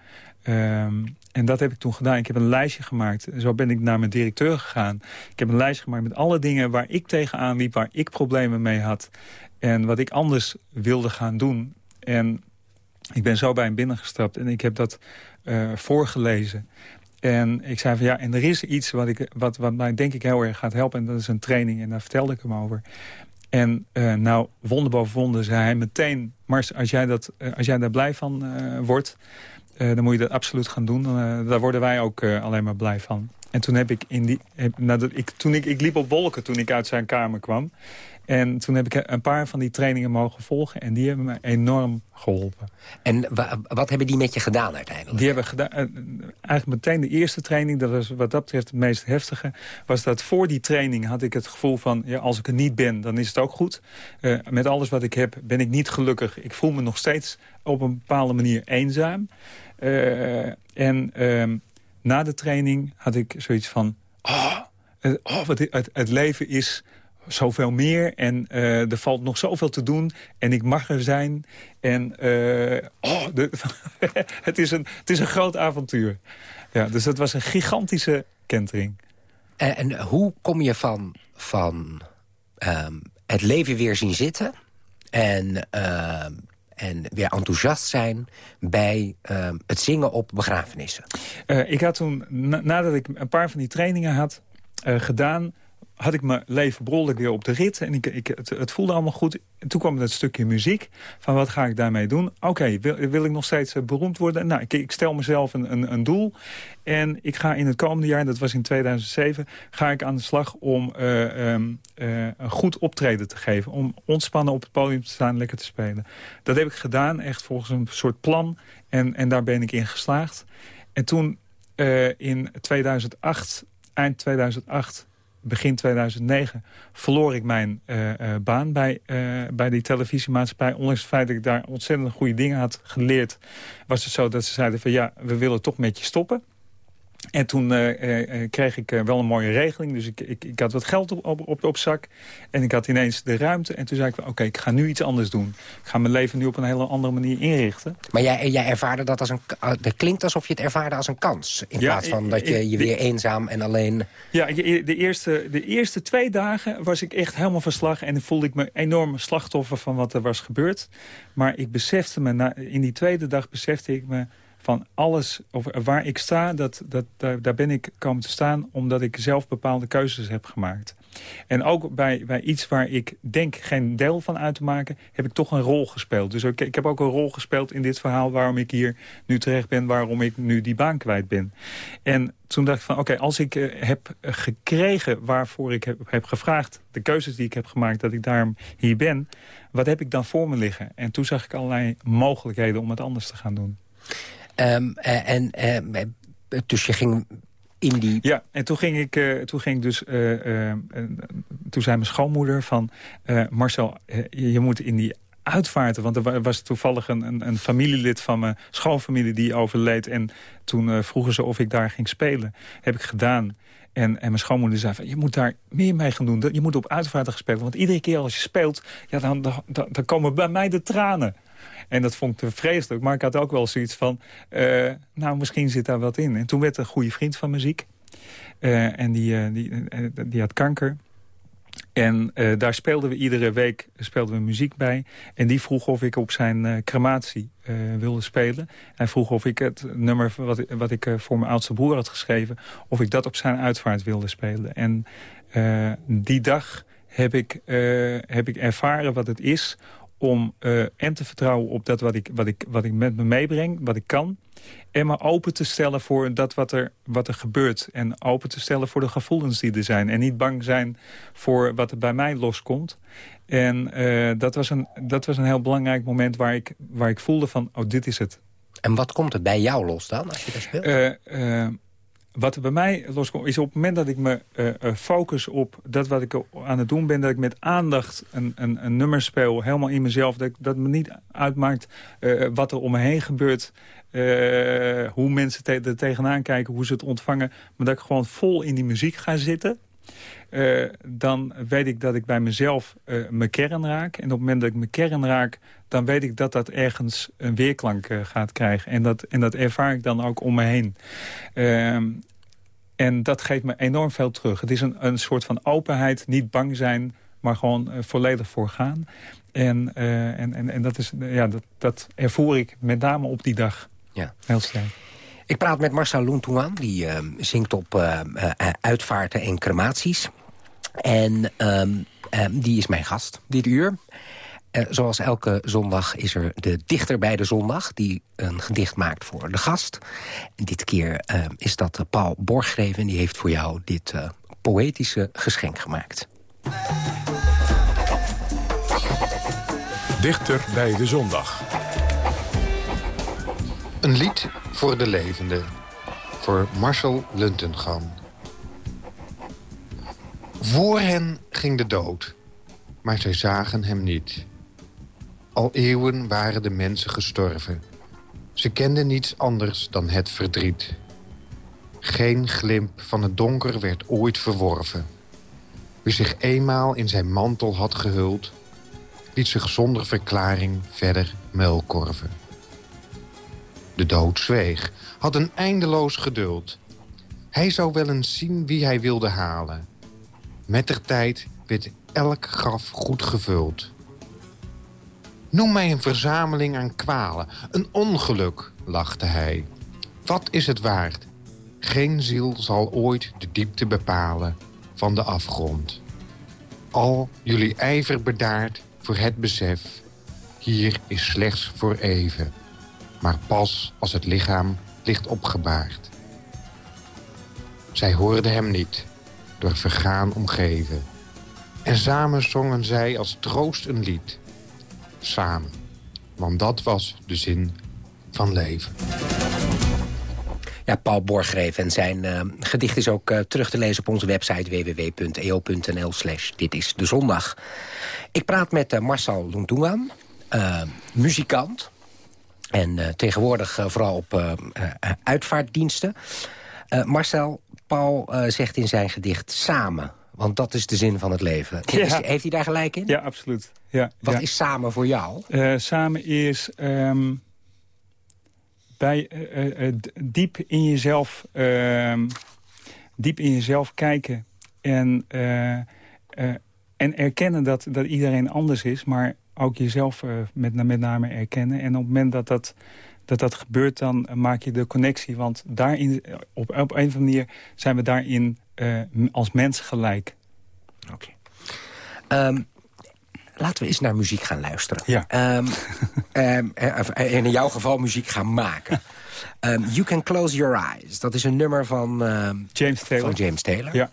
Um, en dat heb ik toen gedaan. Ik heb een lijstje gemaakt. Zo ben ik naar mijn directeur gegaan. Ik heb een lijstje gemaakt met alle dingen waar ik tegenaan liep... waar ik problemen mee had. En wat ik anders wilde gaan doen. En ik ben zo bij hem binnengestapt en ik heb dat uh, voorgelezen. En ik zei van ja, en er is iets wat, ik, wat, wat mij denk ik heel erg gaat helpen. En dat is een training en daar vertelde ik hem over. En uh, nou, wonder boven wonder, zei hij meteen... Mars, als jij, dat, uh, als jij daar blij van uh, wordt... Eh, dan moet je dat absoluut gaan doen. Daar worden wij ook alleen maar blij van. En toen heb ik in die... Nadat ik, toen ik, ik liep op wolken toen ik uit zijn kamer kwam. En toen heb ik een paar van die trainingen mogen volgen. En die hebben me enorm geholpen. En wat hebben die met je gedaan uiteindelijk? Die hebben gedaan... Eigenlijk meteen de eerste training, dat was wat dat betreft het meest heftige... was dat voor die training had ik het gevoel van... Ja, als ik er niet ben, dan is het ook goed. Uh, met alles wat ik heb, ben ik niet gelukkig. Ik voel me nog steeds op een bepaalde manier eenzaam. Uh, en uh, na de training had ik zoiets van... Oh, oh wat, het, het leven is zoveel meer en uh, er valt nog zoveel te doen en ik mag er zijn. En uh, oh, de, het, is een, het is een groot avontuur. Ja, dus dat was een gigantische kentering. En, en hoe kom je van, van um, het leven weer zien zitten... en uh, en weer enthousiast zijn bij uh, het zingen op begrafenissen? Ik had toen, na, nadat ik een paar van die trainingen had gedaan had ik mijn leven behoorlijk weer op de rit. En ik, ik, het, het, voelde allemaal goed. En toen kwam het stukje muziek. Van wat ga ik daarmee doen? Oké, wil, wil, ik nog steeds uh, beroemd worden? Nou, ik, ik stel mezelf een, een, een, doel. En ik ga in het komende jaar, dat was in 2007... ga ik aan de slag om uh, um, uh, een goed optreden te geven. Om ontspannen op het podium te staan lekker te spelen. Dat heb ik gedaan, echt volgens een soort plan. En, en daar ben ik in geslaagd. En toen in 2008, eind 2008 begin 2009 verloor ik mijn uh, uh, baan bij, uh, bij die televisiemaatschappij. Ondanks het feit dat ik daar ontzettend goede dingen had geleerd... was het zo dat ze zeiden van ja, we willen toch met je stoppen. En toen uh, kreeg ik wel een mooie regeling. Dus ik, ik, ik had wat geld op, op, op, zak. En ik had ineens de ruimte. En toen zei ik, oké, ik ga nu iets anders doen. Ik ga mijn leven nu op een hele andere manier inrichten. Maar jij, jij ervaarde dat als een... Dat klinkt alsof je het ervaarde als een kans. In ja, plaats van dat je je weer eenzaam en alleen... Ja, de eerste, de eerste twee dagen was ik echt helemaal verslag. En voelde ik me enorm slachtoffer van wat er was gebeurd. Maar ik besefte me, na, in die tweede dag besefte ik me van alles of waar ik sta, dat, dat, daar, ben ik komen te staan... omdat ik zelf bepaalde keuzes heb gemaakt. En ook bij, bij iets waar ik denk geen deel van uit te maken... heb ik toch een rol gespeeld. Dus ik, ik heb ook een rol gespeeld in dit verhaal... waarom ik hier nu terecht ben, waarom ik nu die baan kwijt ben. En toen dacht ik van, oké, als ik uh, heb gekregen waarvoor ik heb, heb gevraagd... de keuzes die ik heb gemaakt, dat ik daarom hier ben... wat heb ik dan voor me liggen? En toen zag ik allerlei mogelijkheden om het anders te gaan doen. Um, en uh, dus je ging in die... Ja, en toen ging ik, toen ging ik dus... Toen zei mijn schoonmoeder van... Marcel, je, moet in die uitvaarten. Want er was toevallig een, een, een, familielid van mijn schoonfamilie die overleed. En toen vroegen ze of ik daar ging spelen. Heb ik gedaan. En, en mijn schoonmoeder zei van, je moet daar meer mee gaan doen. Je moet op uitvaarten spelen. Want iedere keer als je speelt, ja, dan, dan, dan komen bij mij de tranen. En dat vond ik vreselijk. Maar ik had ook wel zoiets van, uh, nou, misschien zit daar wat in. En toen werd een goede vriend van muziek. Uh, en die, uh, die, die had kanker. En daar speelden we iedere week speelden we muziek bij. En die vroeg of ik op zijn crematie wilde spelen. Hij vroeg of ik het nummer wat, wat ik voor mijn oudste broer had geschreven... of ik dat op zijn uitvaart wilde spelen. En die dag heb ik, heb ik ervaren wat het is om uh, en te vertrouwen op dat wat ik, wat, ik, wat ik met me meebreng, wat ik kan. En me open te stellen voor dat wat er, wat er gebeurt. En open te stellen voor de gevoelens die er zijn. En niet bang zijn voor wat er bij mij loskomt. En uh, dat, was een, dat was een heel belangrijk moment waar ik, waar ik voelde van, oh, dit is het. En wat komt er bij jou los dan, als je dat speelt? Uh, wat er bij mij loskomt, is op het moment dat ik me uh, focus op dat wat ik aan het doen ben... dat ik met aandacht een, een, een nummer speel, helemaal in mezelf... dat, dat me niet uitmaakt uh, wat er om me heen gebeurt... hoe mensen te er tegenaan kijken, hoe ze het ontvangen... maar dat ik gewoon vol in die muziek ga zitten... Uh, dan weet ik dat ik bij mezelf uh, mijn kern raak. En op het moment dat ik mijn kern raak... dan weet ik dat dat ergens een weerklank uh, gaat krijgen. En dat, en dat ervaar ik dan ook om me heen. Ehm, en dat geeft me enorm veel terug. Het is een, een soort van openheid, niet bang zijn... maar gewoon volledig voor gaan. En, en, en, en dat, is, ja, dat, dat ervoer ik met name op die dag. Ja. Heel sterk. Ik praat met Marcel Loentoean, die uh, zingt op uh, uh, uitvaarten en crematies. En ehm, ehm, die is mijn gast dit uur. zoals elke zondag is er de dichter bij de zondag... die een gedicht maakt voor de gast. En dit keer ehm, is dat Paul Borgreven... en die heeft voor jou dit poëtische geschenk gemaakt. Dichter bij de zondag. Een lied voor de levende. Voor Marcel Luntengam. Voor hen ging de dood. Maar zij zagen hem niet. Al eeuwen waren de mensen gestorven. Ze kenden niets anders dan het verdriet. Geen glimp van het donker werd ooit verworven. Wie zich eenmaal in zijn mantel had gehuld... liet zich zonder verklaring verder muilkorven. De dood zweeg, had een eindeloos geduld. Hij zou wel eens zien wie hij wilde halen. Met der tijd werd elk graf goed gevuld. Noem mij een verzameling aan kwalen, een ongeluk, lachte hij. Wat is het waard? Geen ziel zal ooit de diepte bepalen van de afgrond. Al jullie ijver bedaard voor het besef, hier is slechts voor even maar pas als het lichaam ligt opgebaard. Zij hoorden hem niet, door vergaan omgeven. En samen zongen zij als troost een lied. Samen, want dat was de zin van leven. Ja, Paul Borgreef en zijn uh, gedicht is ook uh, terug te lezen op onze website www.eo.nl slash dit is de zondag. Ik praat met uh, Marcel Luntungan, muzikant, en uh, tegenwoordig uh, vooral op uh, uitvaartdiensten. Marcel, Paul zegt in zijn gedicht samen. Want dat is de zin van het leven. Ja. heeft hij daar gelijk in? Ja, absoluut. Ja, Wat is samen voor jou? samen is um, bij, diep in jezelf... Ehm, diep in jezelf kijken en, en erkennen dat, dat iedereen anders is... maar ook jezelf uh, met, met name erkennen. En op het moment dat dat, dat, dat gebeurt, dan maak je de connectie. Want daarin, op, op een of andere manier zijn we daarin als mens gelijk. Oké. Okay. Um, laten we eens naar muziek gaan luisteren. Ja. Um, um, in jouw geval muziek gaan maken. you Can Close Your Eyes. Dat is een nummer van, James Taylor. van James Taylor. Ja.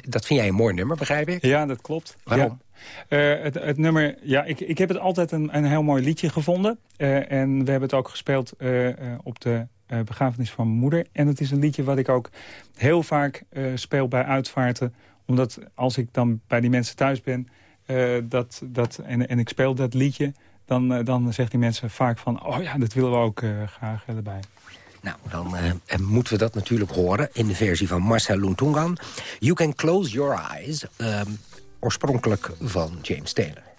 Dat vind jij een mooi nummer, begrijp ik? Ja, dat klopt. Waarom? Uh, het, het, nummer, ja, ik, ik heb het altijd een, een heel mooi liedje gevonden. Uh, en we hebben het ook gespeeld uh, op de begrafenis van mijn moeder. En het is een liedje wat ik ook heel vaak speel bij uitvaarten. Omdat als ik dan bij die mensen thuis ben dat, dat, en, en ik speel dat liedje... dan, dan zeggen die mensen vaak van, oh ja, dat willen we ook graag erbij. Nou, dan uh, moeten we dat natuurlijk horen in de versie van Marcel Luntungan. You Can Close Your Eyes. Um, oorspronkelijk van James Taylor.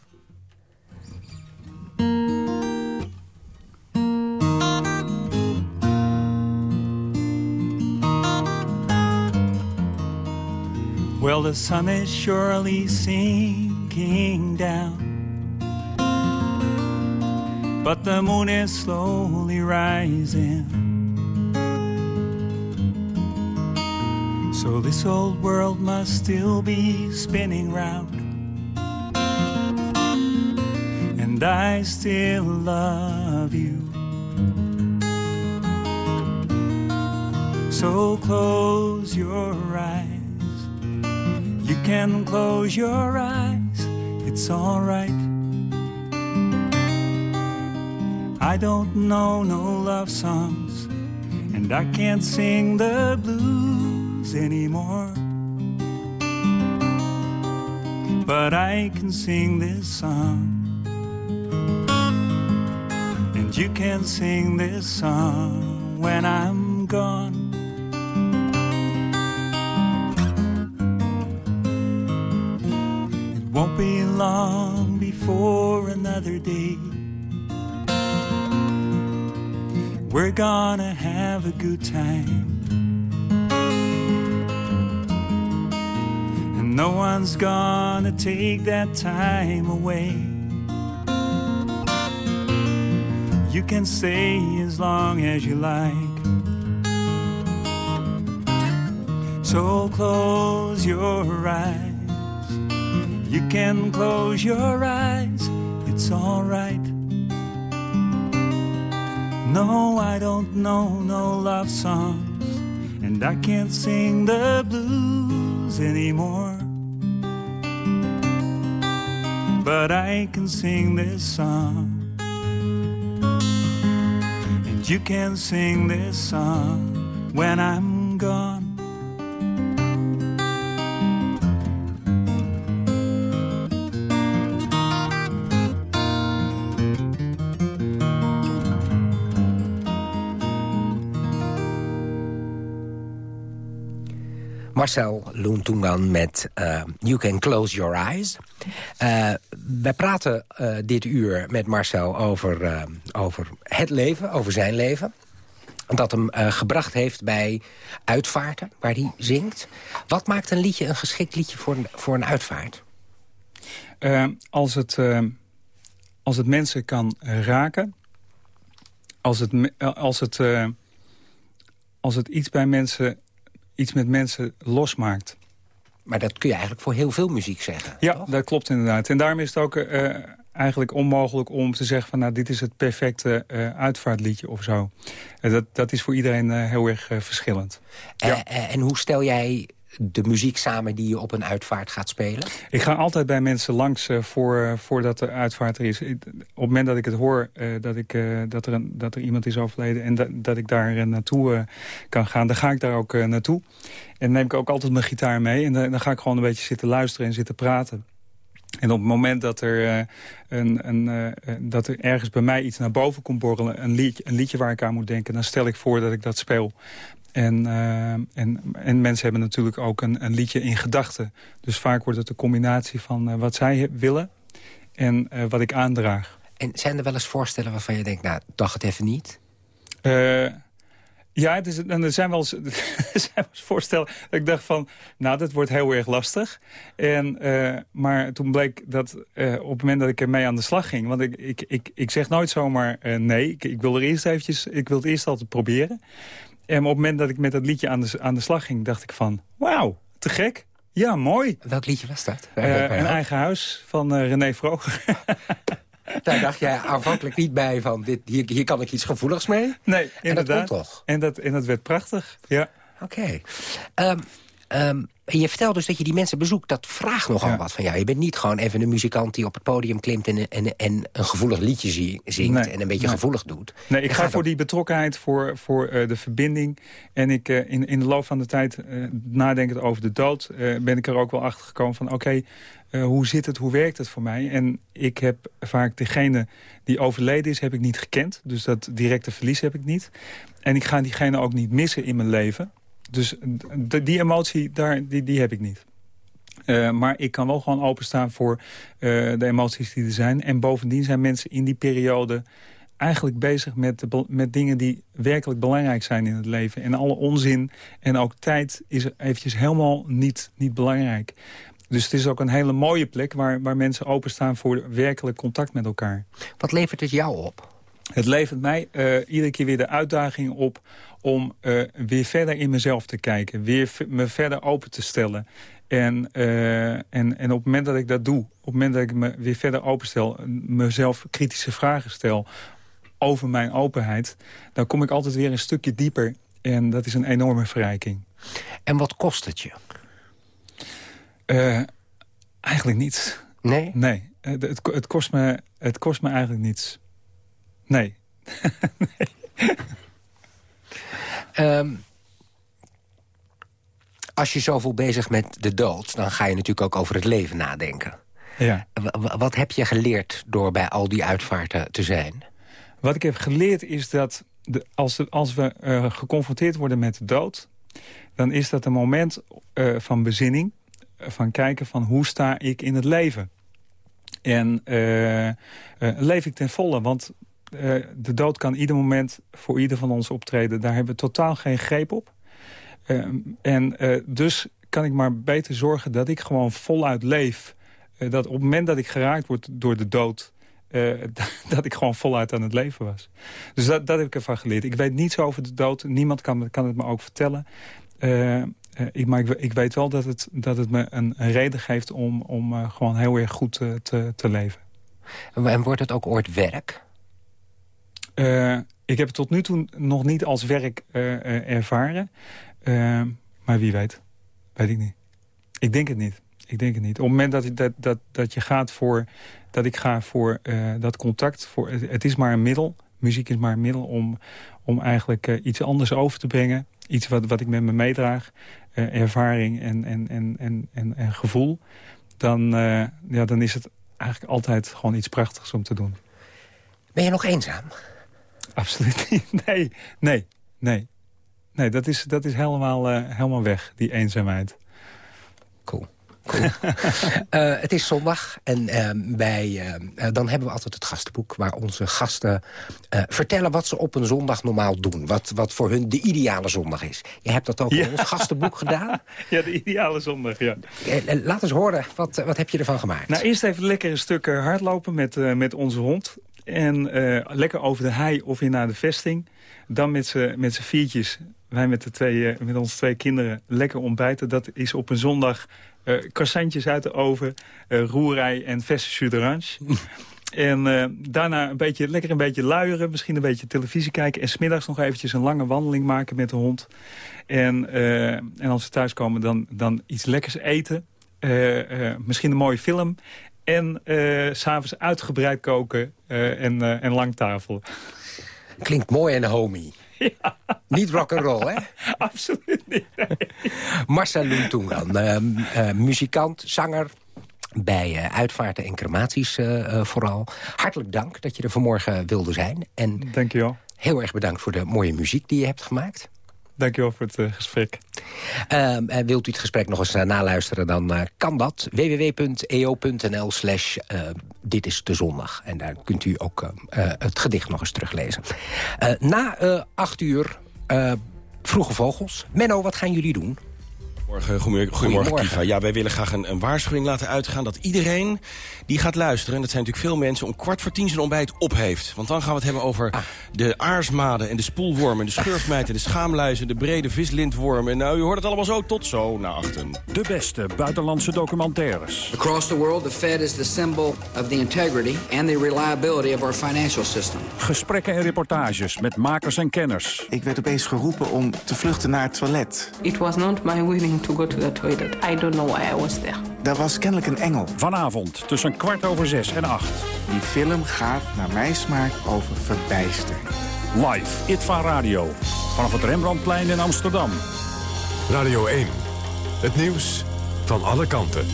Well, the sun is surely sinking down But the moon is slowly rising So this old world must still be spinning round. And I still love you. So close your eyes. You can close your eyes, it's alright. I don't know no love songs And I can't sing the blues anymore. But I can sing this song. And you can sing this song when I'm gone. It won't be long before another day. We're gonna have a good time. No one's gonna take that time away. You can stay as long as you like. So close your eyes. You can close your eyes. It's alright. No, I don't know no love songs, and I can't sing the blues anymore. But I can sing this song, and you can sing this song when I'm gone. Marcel Loentoengan met uh, You Can Close Your Eyes. Uh, wij praten uh, dit uur met Marcel over, over het leven, over zijn leven. Dat hem gebracht heeft bij uitvaarten, waar hij zingt. Wat maakt een liedje een geschikt liedje voor een, voor een uitvaart? als, het, als het mensen kan raken... als het, als het, als het iets bij mensen iets met mensen losmaakt. Maar dat kun je eigenlijk voor heel veel muziek zeggen, Ja, toch? dat klopt inderdaad. En daarom is het ook uh, eigenlijk onmogelijk om te zeggen... van nou, dit is het perfecte uh, uitvaartliedje of zo. Uh, dat, dat is voor iedereen heel erg verschillend. Ja. en hoe stel jij de muziek samen die je op een uitvaart gaat spelen? Ik ga altijd bij mensen langs uh, voor, voordat de uitvaart er is. op het moment dat ik het hoor uh, dat, ik, dat, er een, dat er iemand is overleden... en dat, dat ik daar naartoe kan gaan, dan ga ik daar ook naartoe. En neem ik ook altijd mijn gitaar mee. En dan, dan ga ik gewoon een beetje zitten luisteren en zitten praten. En op het moment dat er, een, een, dat er ergens bij mij iets naar boven komt borrelen... Een liedje, een liedje waar ik aan moet denken... dan stel ik voor dat ik dat speel. En, uh, en, en mensen hebben natuurlijk ook een, een liedje in gedachten. Dus vaak wordt het een combinatie van uh, wat zij willen en uh, wat ik aandraag. En zijn er wel eens voorstellen waarvan je denkt, nou, dag het even niet? ja, het is, en er zijn wel eens, er zijn wel eens voorstellen dat ik dacht van, nou, dat wordt heel erg lastig. En, maar toen bleek dat op het moment dat ik ermee aan de slag ging... want ik, ik, ik, ik zeg nooit zomaar nee, ik, ik wil er eerst eventjes, ik wil het eerst altijd proberen... En op het moment dat ik met dat liedje aan de, aan de slag ging, dacht ik van... wauw, te gek. Ja, mooi. Welk liedje was dat? Uh, een eigen huis van uh, René Vroger. Daar dacht jij aanvankelijk niet bij van, dit, hier, hier kan ik iets gevoeligs mee? Nee, inderdaad. En dat toch? En dat, en dat werd prachtig, ja. Oké. Okay. Um, um, en je vertelt dus dat je die mensen bezoekt. Dat vraagt nogal ja. wat van jou. Je bent niet gewoon even een muzikant die op het podium klimt... en, en, en een gevoelig liedje zingt nee, en een beetje nee. gevoelig doet. Nee, ik ga voor die betrokkenheid, voor, voor uh, de verbinding. En ik, uh, in, in de loop van de tijd, uh, nadenkend over de dood... ben ik er ook wel achter gekomen van... oké, okay, hoe zit het, hoe werkt het voor mij? En ik heb vaak degene die overleden is, heb ik niet gekend. Dus dat directe verlies heb ik niet. En ik ga diegene ook niet missen in mijn leven... Dus die emotie, daar, die, die heb ik niet. Uh, maar ik kan wel gewoon openstaan voor uh, de emoties die er zijn. En bovendien zijn mensen in die periode eigenlijk bezig met, met dingen die werkelijk belangrijk zijn in het leven. En alle onzin en ook tijd is eventjes helemaal niet, niet belangrijk. Dus het is ook een hele mooie plek waar, waar mensen openstaan voor werkelijk contact met elkaar. Wat levert het jou op? Het levert mij uh, iedere keer weer de uitdaging op om uh, weer verder in mezelf te kijken. Weer me verder open te stellen. En, uh, en, en op het moment dat ik dat doe, op het moment dat ik me weer verder openstel... mezelf kritische vragen stel over mijn openheid... dan kom ik altijd weer een stukje dieper. En dat is een enorme verrijking. En wat kost het je? Eigenlijk niets. Nee? Nee, het, het, kost me, het kost me eigenlijk niets. Nee. nee. Ehm, als je zoveel bezig met de dood... dan ga je natuurlijk ook over het leven nadenken. Ja. wat heb je geleerd door bij al die uitvaarten te zijn? Wat ik heb geleerd is dat de, als, als we uh, geconfronteerd worden met de dood... dan is dat een moment uh, van bezinning. Van kijken van hoe sta ik in het leven. En uh, leef ik ten volle. Want de dood kan ieder moment voor ieder van ons optreden. Daar hebben we totaal geen greep op. en dus kan ik maar beter zorgen dat ik gewoon voluit leef. dat op het moment dat ik geraakt word door de dood dat ik gewoon voluit aan het leven was. Dus dat, dat heb ik ervan geleerd. Ik weet niets over de dood. Niemand kan, kan het me ook vertellen. Ik, maar ik, ik, weet wel dat het, dat het me een, een reden geeft om, om gewoon heel erg goed te, te leven. En wordt het ook ooit werk? Ik heb het tot nu toe nog niet als werk ervaren. maar wie weet. Weet ik niet. Ik denk het niet. Ik denk het niet. Op het moment dat, dat, dat, dat je gaat voor dat ik ga voor dat contact. Voor, het is maar een middel. Muziek is maar een middel om, om eigenlijk iets anders over te brengen. Iets wat, wat ik met me meedraag. Ervaring en, en, en, en, en, en gevoel. Dan, ja, dan is het eigenlijk altijd gewoon iets prachtigs om te doen. Ben je nog eenzaam? Absoluut niet. Nee, nee, nee. Nee, dat is, dat is helemaal, helemaal weg, die eenzaamheid. Cool. Cool. uh, het is zondag en uh, bij, dan hebben we altijd het gastenboek... waar onze gasten vertellen wat ze op een zondag normaal doen. Wat, wat voor hun de ideale zondag is. Je hebt dat ook in ons gastenboek gedaan. Ja, de ideale zondag, ja. laat eens horen, wat, wat heb je ervan gemaakt? Nou, eerst even lekker een stuk hardlopen met, met onze hond. En lekker over de hei of in naar de vesting. Dan met z'n met viertjes wij met, de twee, met onze twee kinderen lekker ontbijten. Dat is op een zondag uh, croissantjes uit de oven, uh, roerij en verse jus. En uh, daarna een beetje, lekker een beetje luieren, misschien een beetje televisie kijken... en smiddags nog eventjes een lange wandeling maken met de hond. En, en als we thuiskomen, dan, dan iets lekkers eten. misschien een mooie film. En s s'avonds uitgebreid koken en, en lang tafelen. Klinkt mooi en homey. Ja. Niet rock'n'roll, hè? Absoluut niet. Marcel Luntungan, uh, uh, muzikant, zanger, bij uh, uitvaarten en crematies uh, vooral. Hartelijk dank dat je er vanmorgen wilde zijn. En dank je wel. Heel erg bedankt voor de mooie muziek die je hebt gemaakt. Dankjewel voor het uh, gesprek. Uh, en wilt u het gesprek nog eens uh, naluisteren, dan kan dat. www.eo.nl slash dit is de zondag. En daar kunt u ook het gedicht nog eens teruglezen. na acht uur Vroege Vogels. Menno, wat gaan jullie doen? Goedemorgen, goedemorgen, Kiva. Ja, wij willen graag een, een, waarschuwing laten uitgaan... dat iedereen die gaat luisteren, en dat zijn natuurlijk veel mensen... om kwart voor tien zijn ontbijt op heeft. Want dan gaan we het hebben over ah. de aarsmaden en de spoelwormen... de schurfmijt en de schaamluizen, de brede vislintwormen. En nou, u hoort het allemaal zo tot zo naar achten. De beste buitenlandse documentaires. Across the world, the Fed is the symbol of the integrity... and the reliability of our financial system. Gesprekken en reportages met makers en kenners. Ik werd opeens geroepen om te vluchten naar het toilet. It was not my willing to go to the toilet. I don't know why I was there. Daar was kennelijk een engel. Vanavond tussen kwart over zes en acht. Die film gaat naar mijn smaak over verbijstering. Live, Itva Radio. Vanaf het Rembrandtplein in Amsterdam. Radio 1. Het nieuws van alle kanten.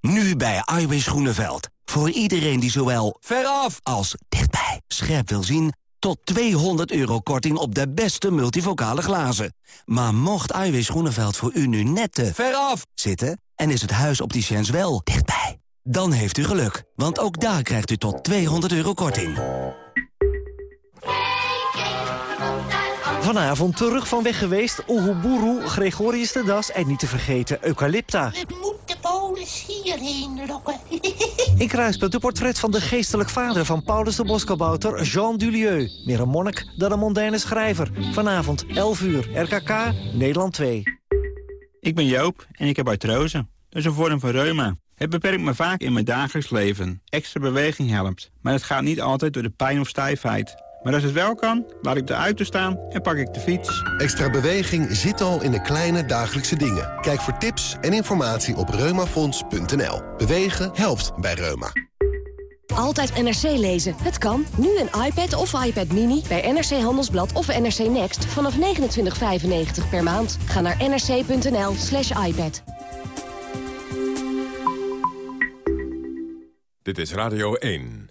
Nu bij Iwis Groeneveld. Voor iedereen die zowel veraf als dichtbij scherp wil zien tot 200 euro korting op de beste multivocale glazen. Maar mocht Iwis Groeneveld voor u nu net te veraf zitten... en is het huis opticiens wel dichtbij... dan heeft u geluk, want ook daar krijgt u tot 200 euro korting. Vanavond terug van weg geweest, Oehuburu, Gregorius de Das en niet te vergeten Eucalypta. Ik moet de polis hierheen lokken. In Kruispunt de portret van de geestelijk vader van Paulus de Boskabouter, Jean Dulieu. Meer een monnik dan een mondaine schrijver. Vanavond 11 uur, RKK, Nederland 2. Ik ben Joop en ik heb artrose. Dat is een vorm van reuma. Het beperkt me vaak in mijn dagelijks leven. Extra beweging helpt, maar het gaat niet altijd door de pijn of stijfheid. Maar als het wel kan, laat ik de auto staan en pak ik de fiets. Extra beweging zit al in de kleine dagelijkse dingen. Kijk voor tips en informatie op reumafonds.nl. Bewegen helpt bij Reuma. Altijd NRC lezen. Het kan. Nu een iPad of iPad Mini bij NRC Handelsblad of NRC Next vanaf 29,95 per maand. Ga naar nrc.nl slash iPad. Dit is Radio 1.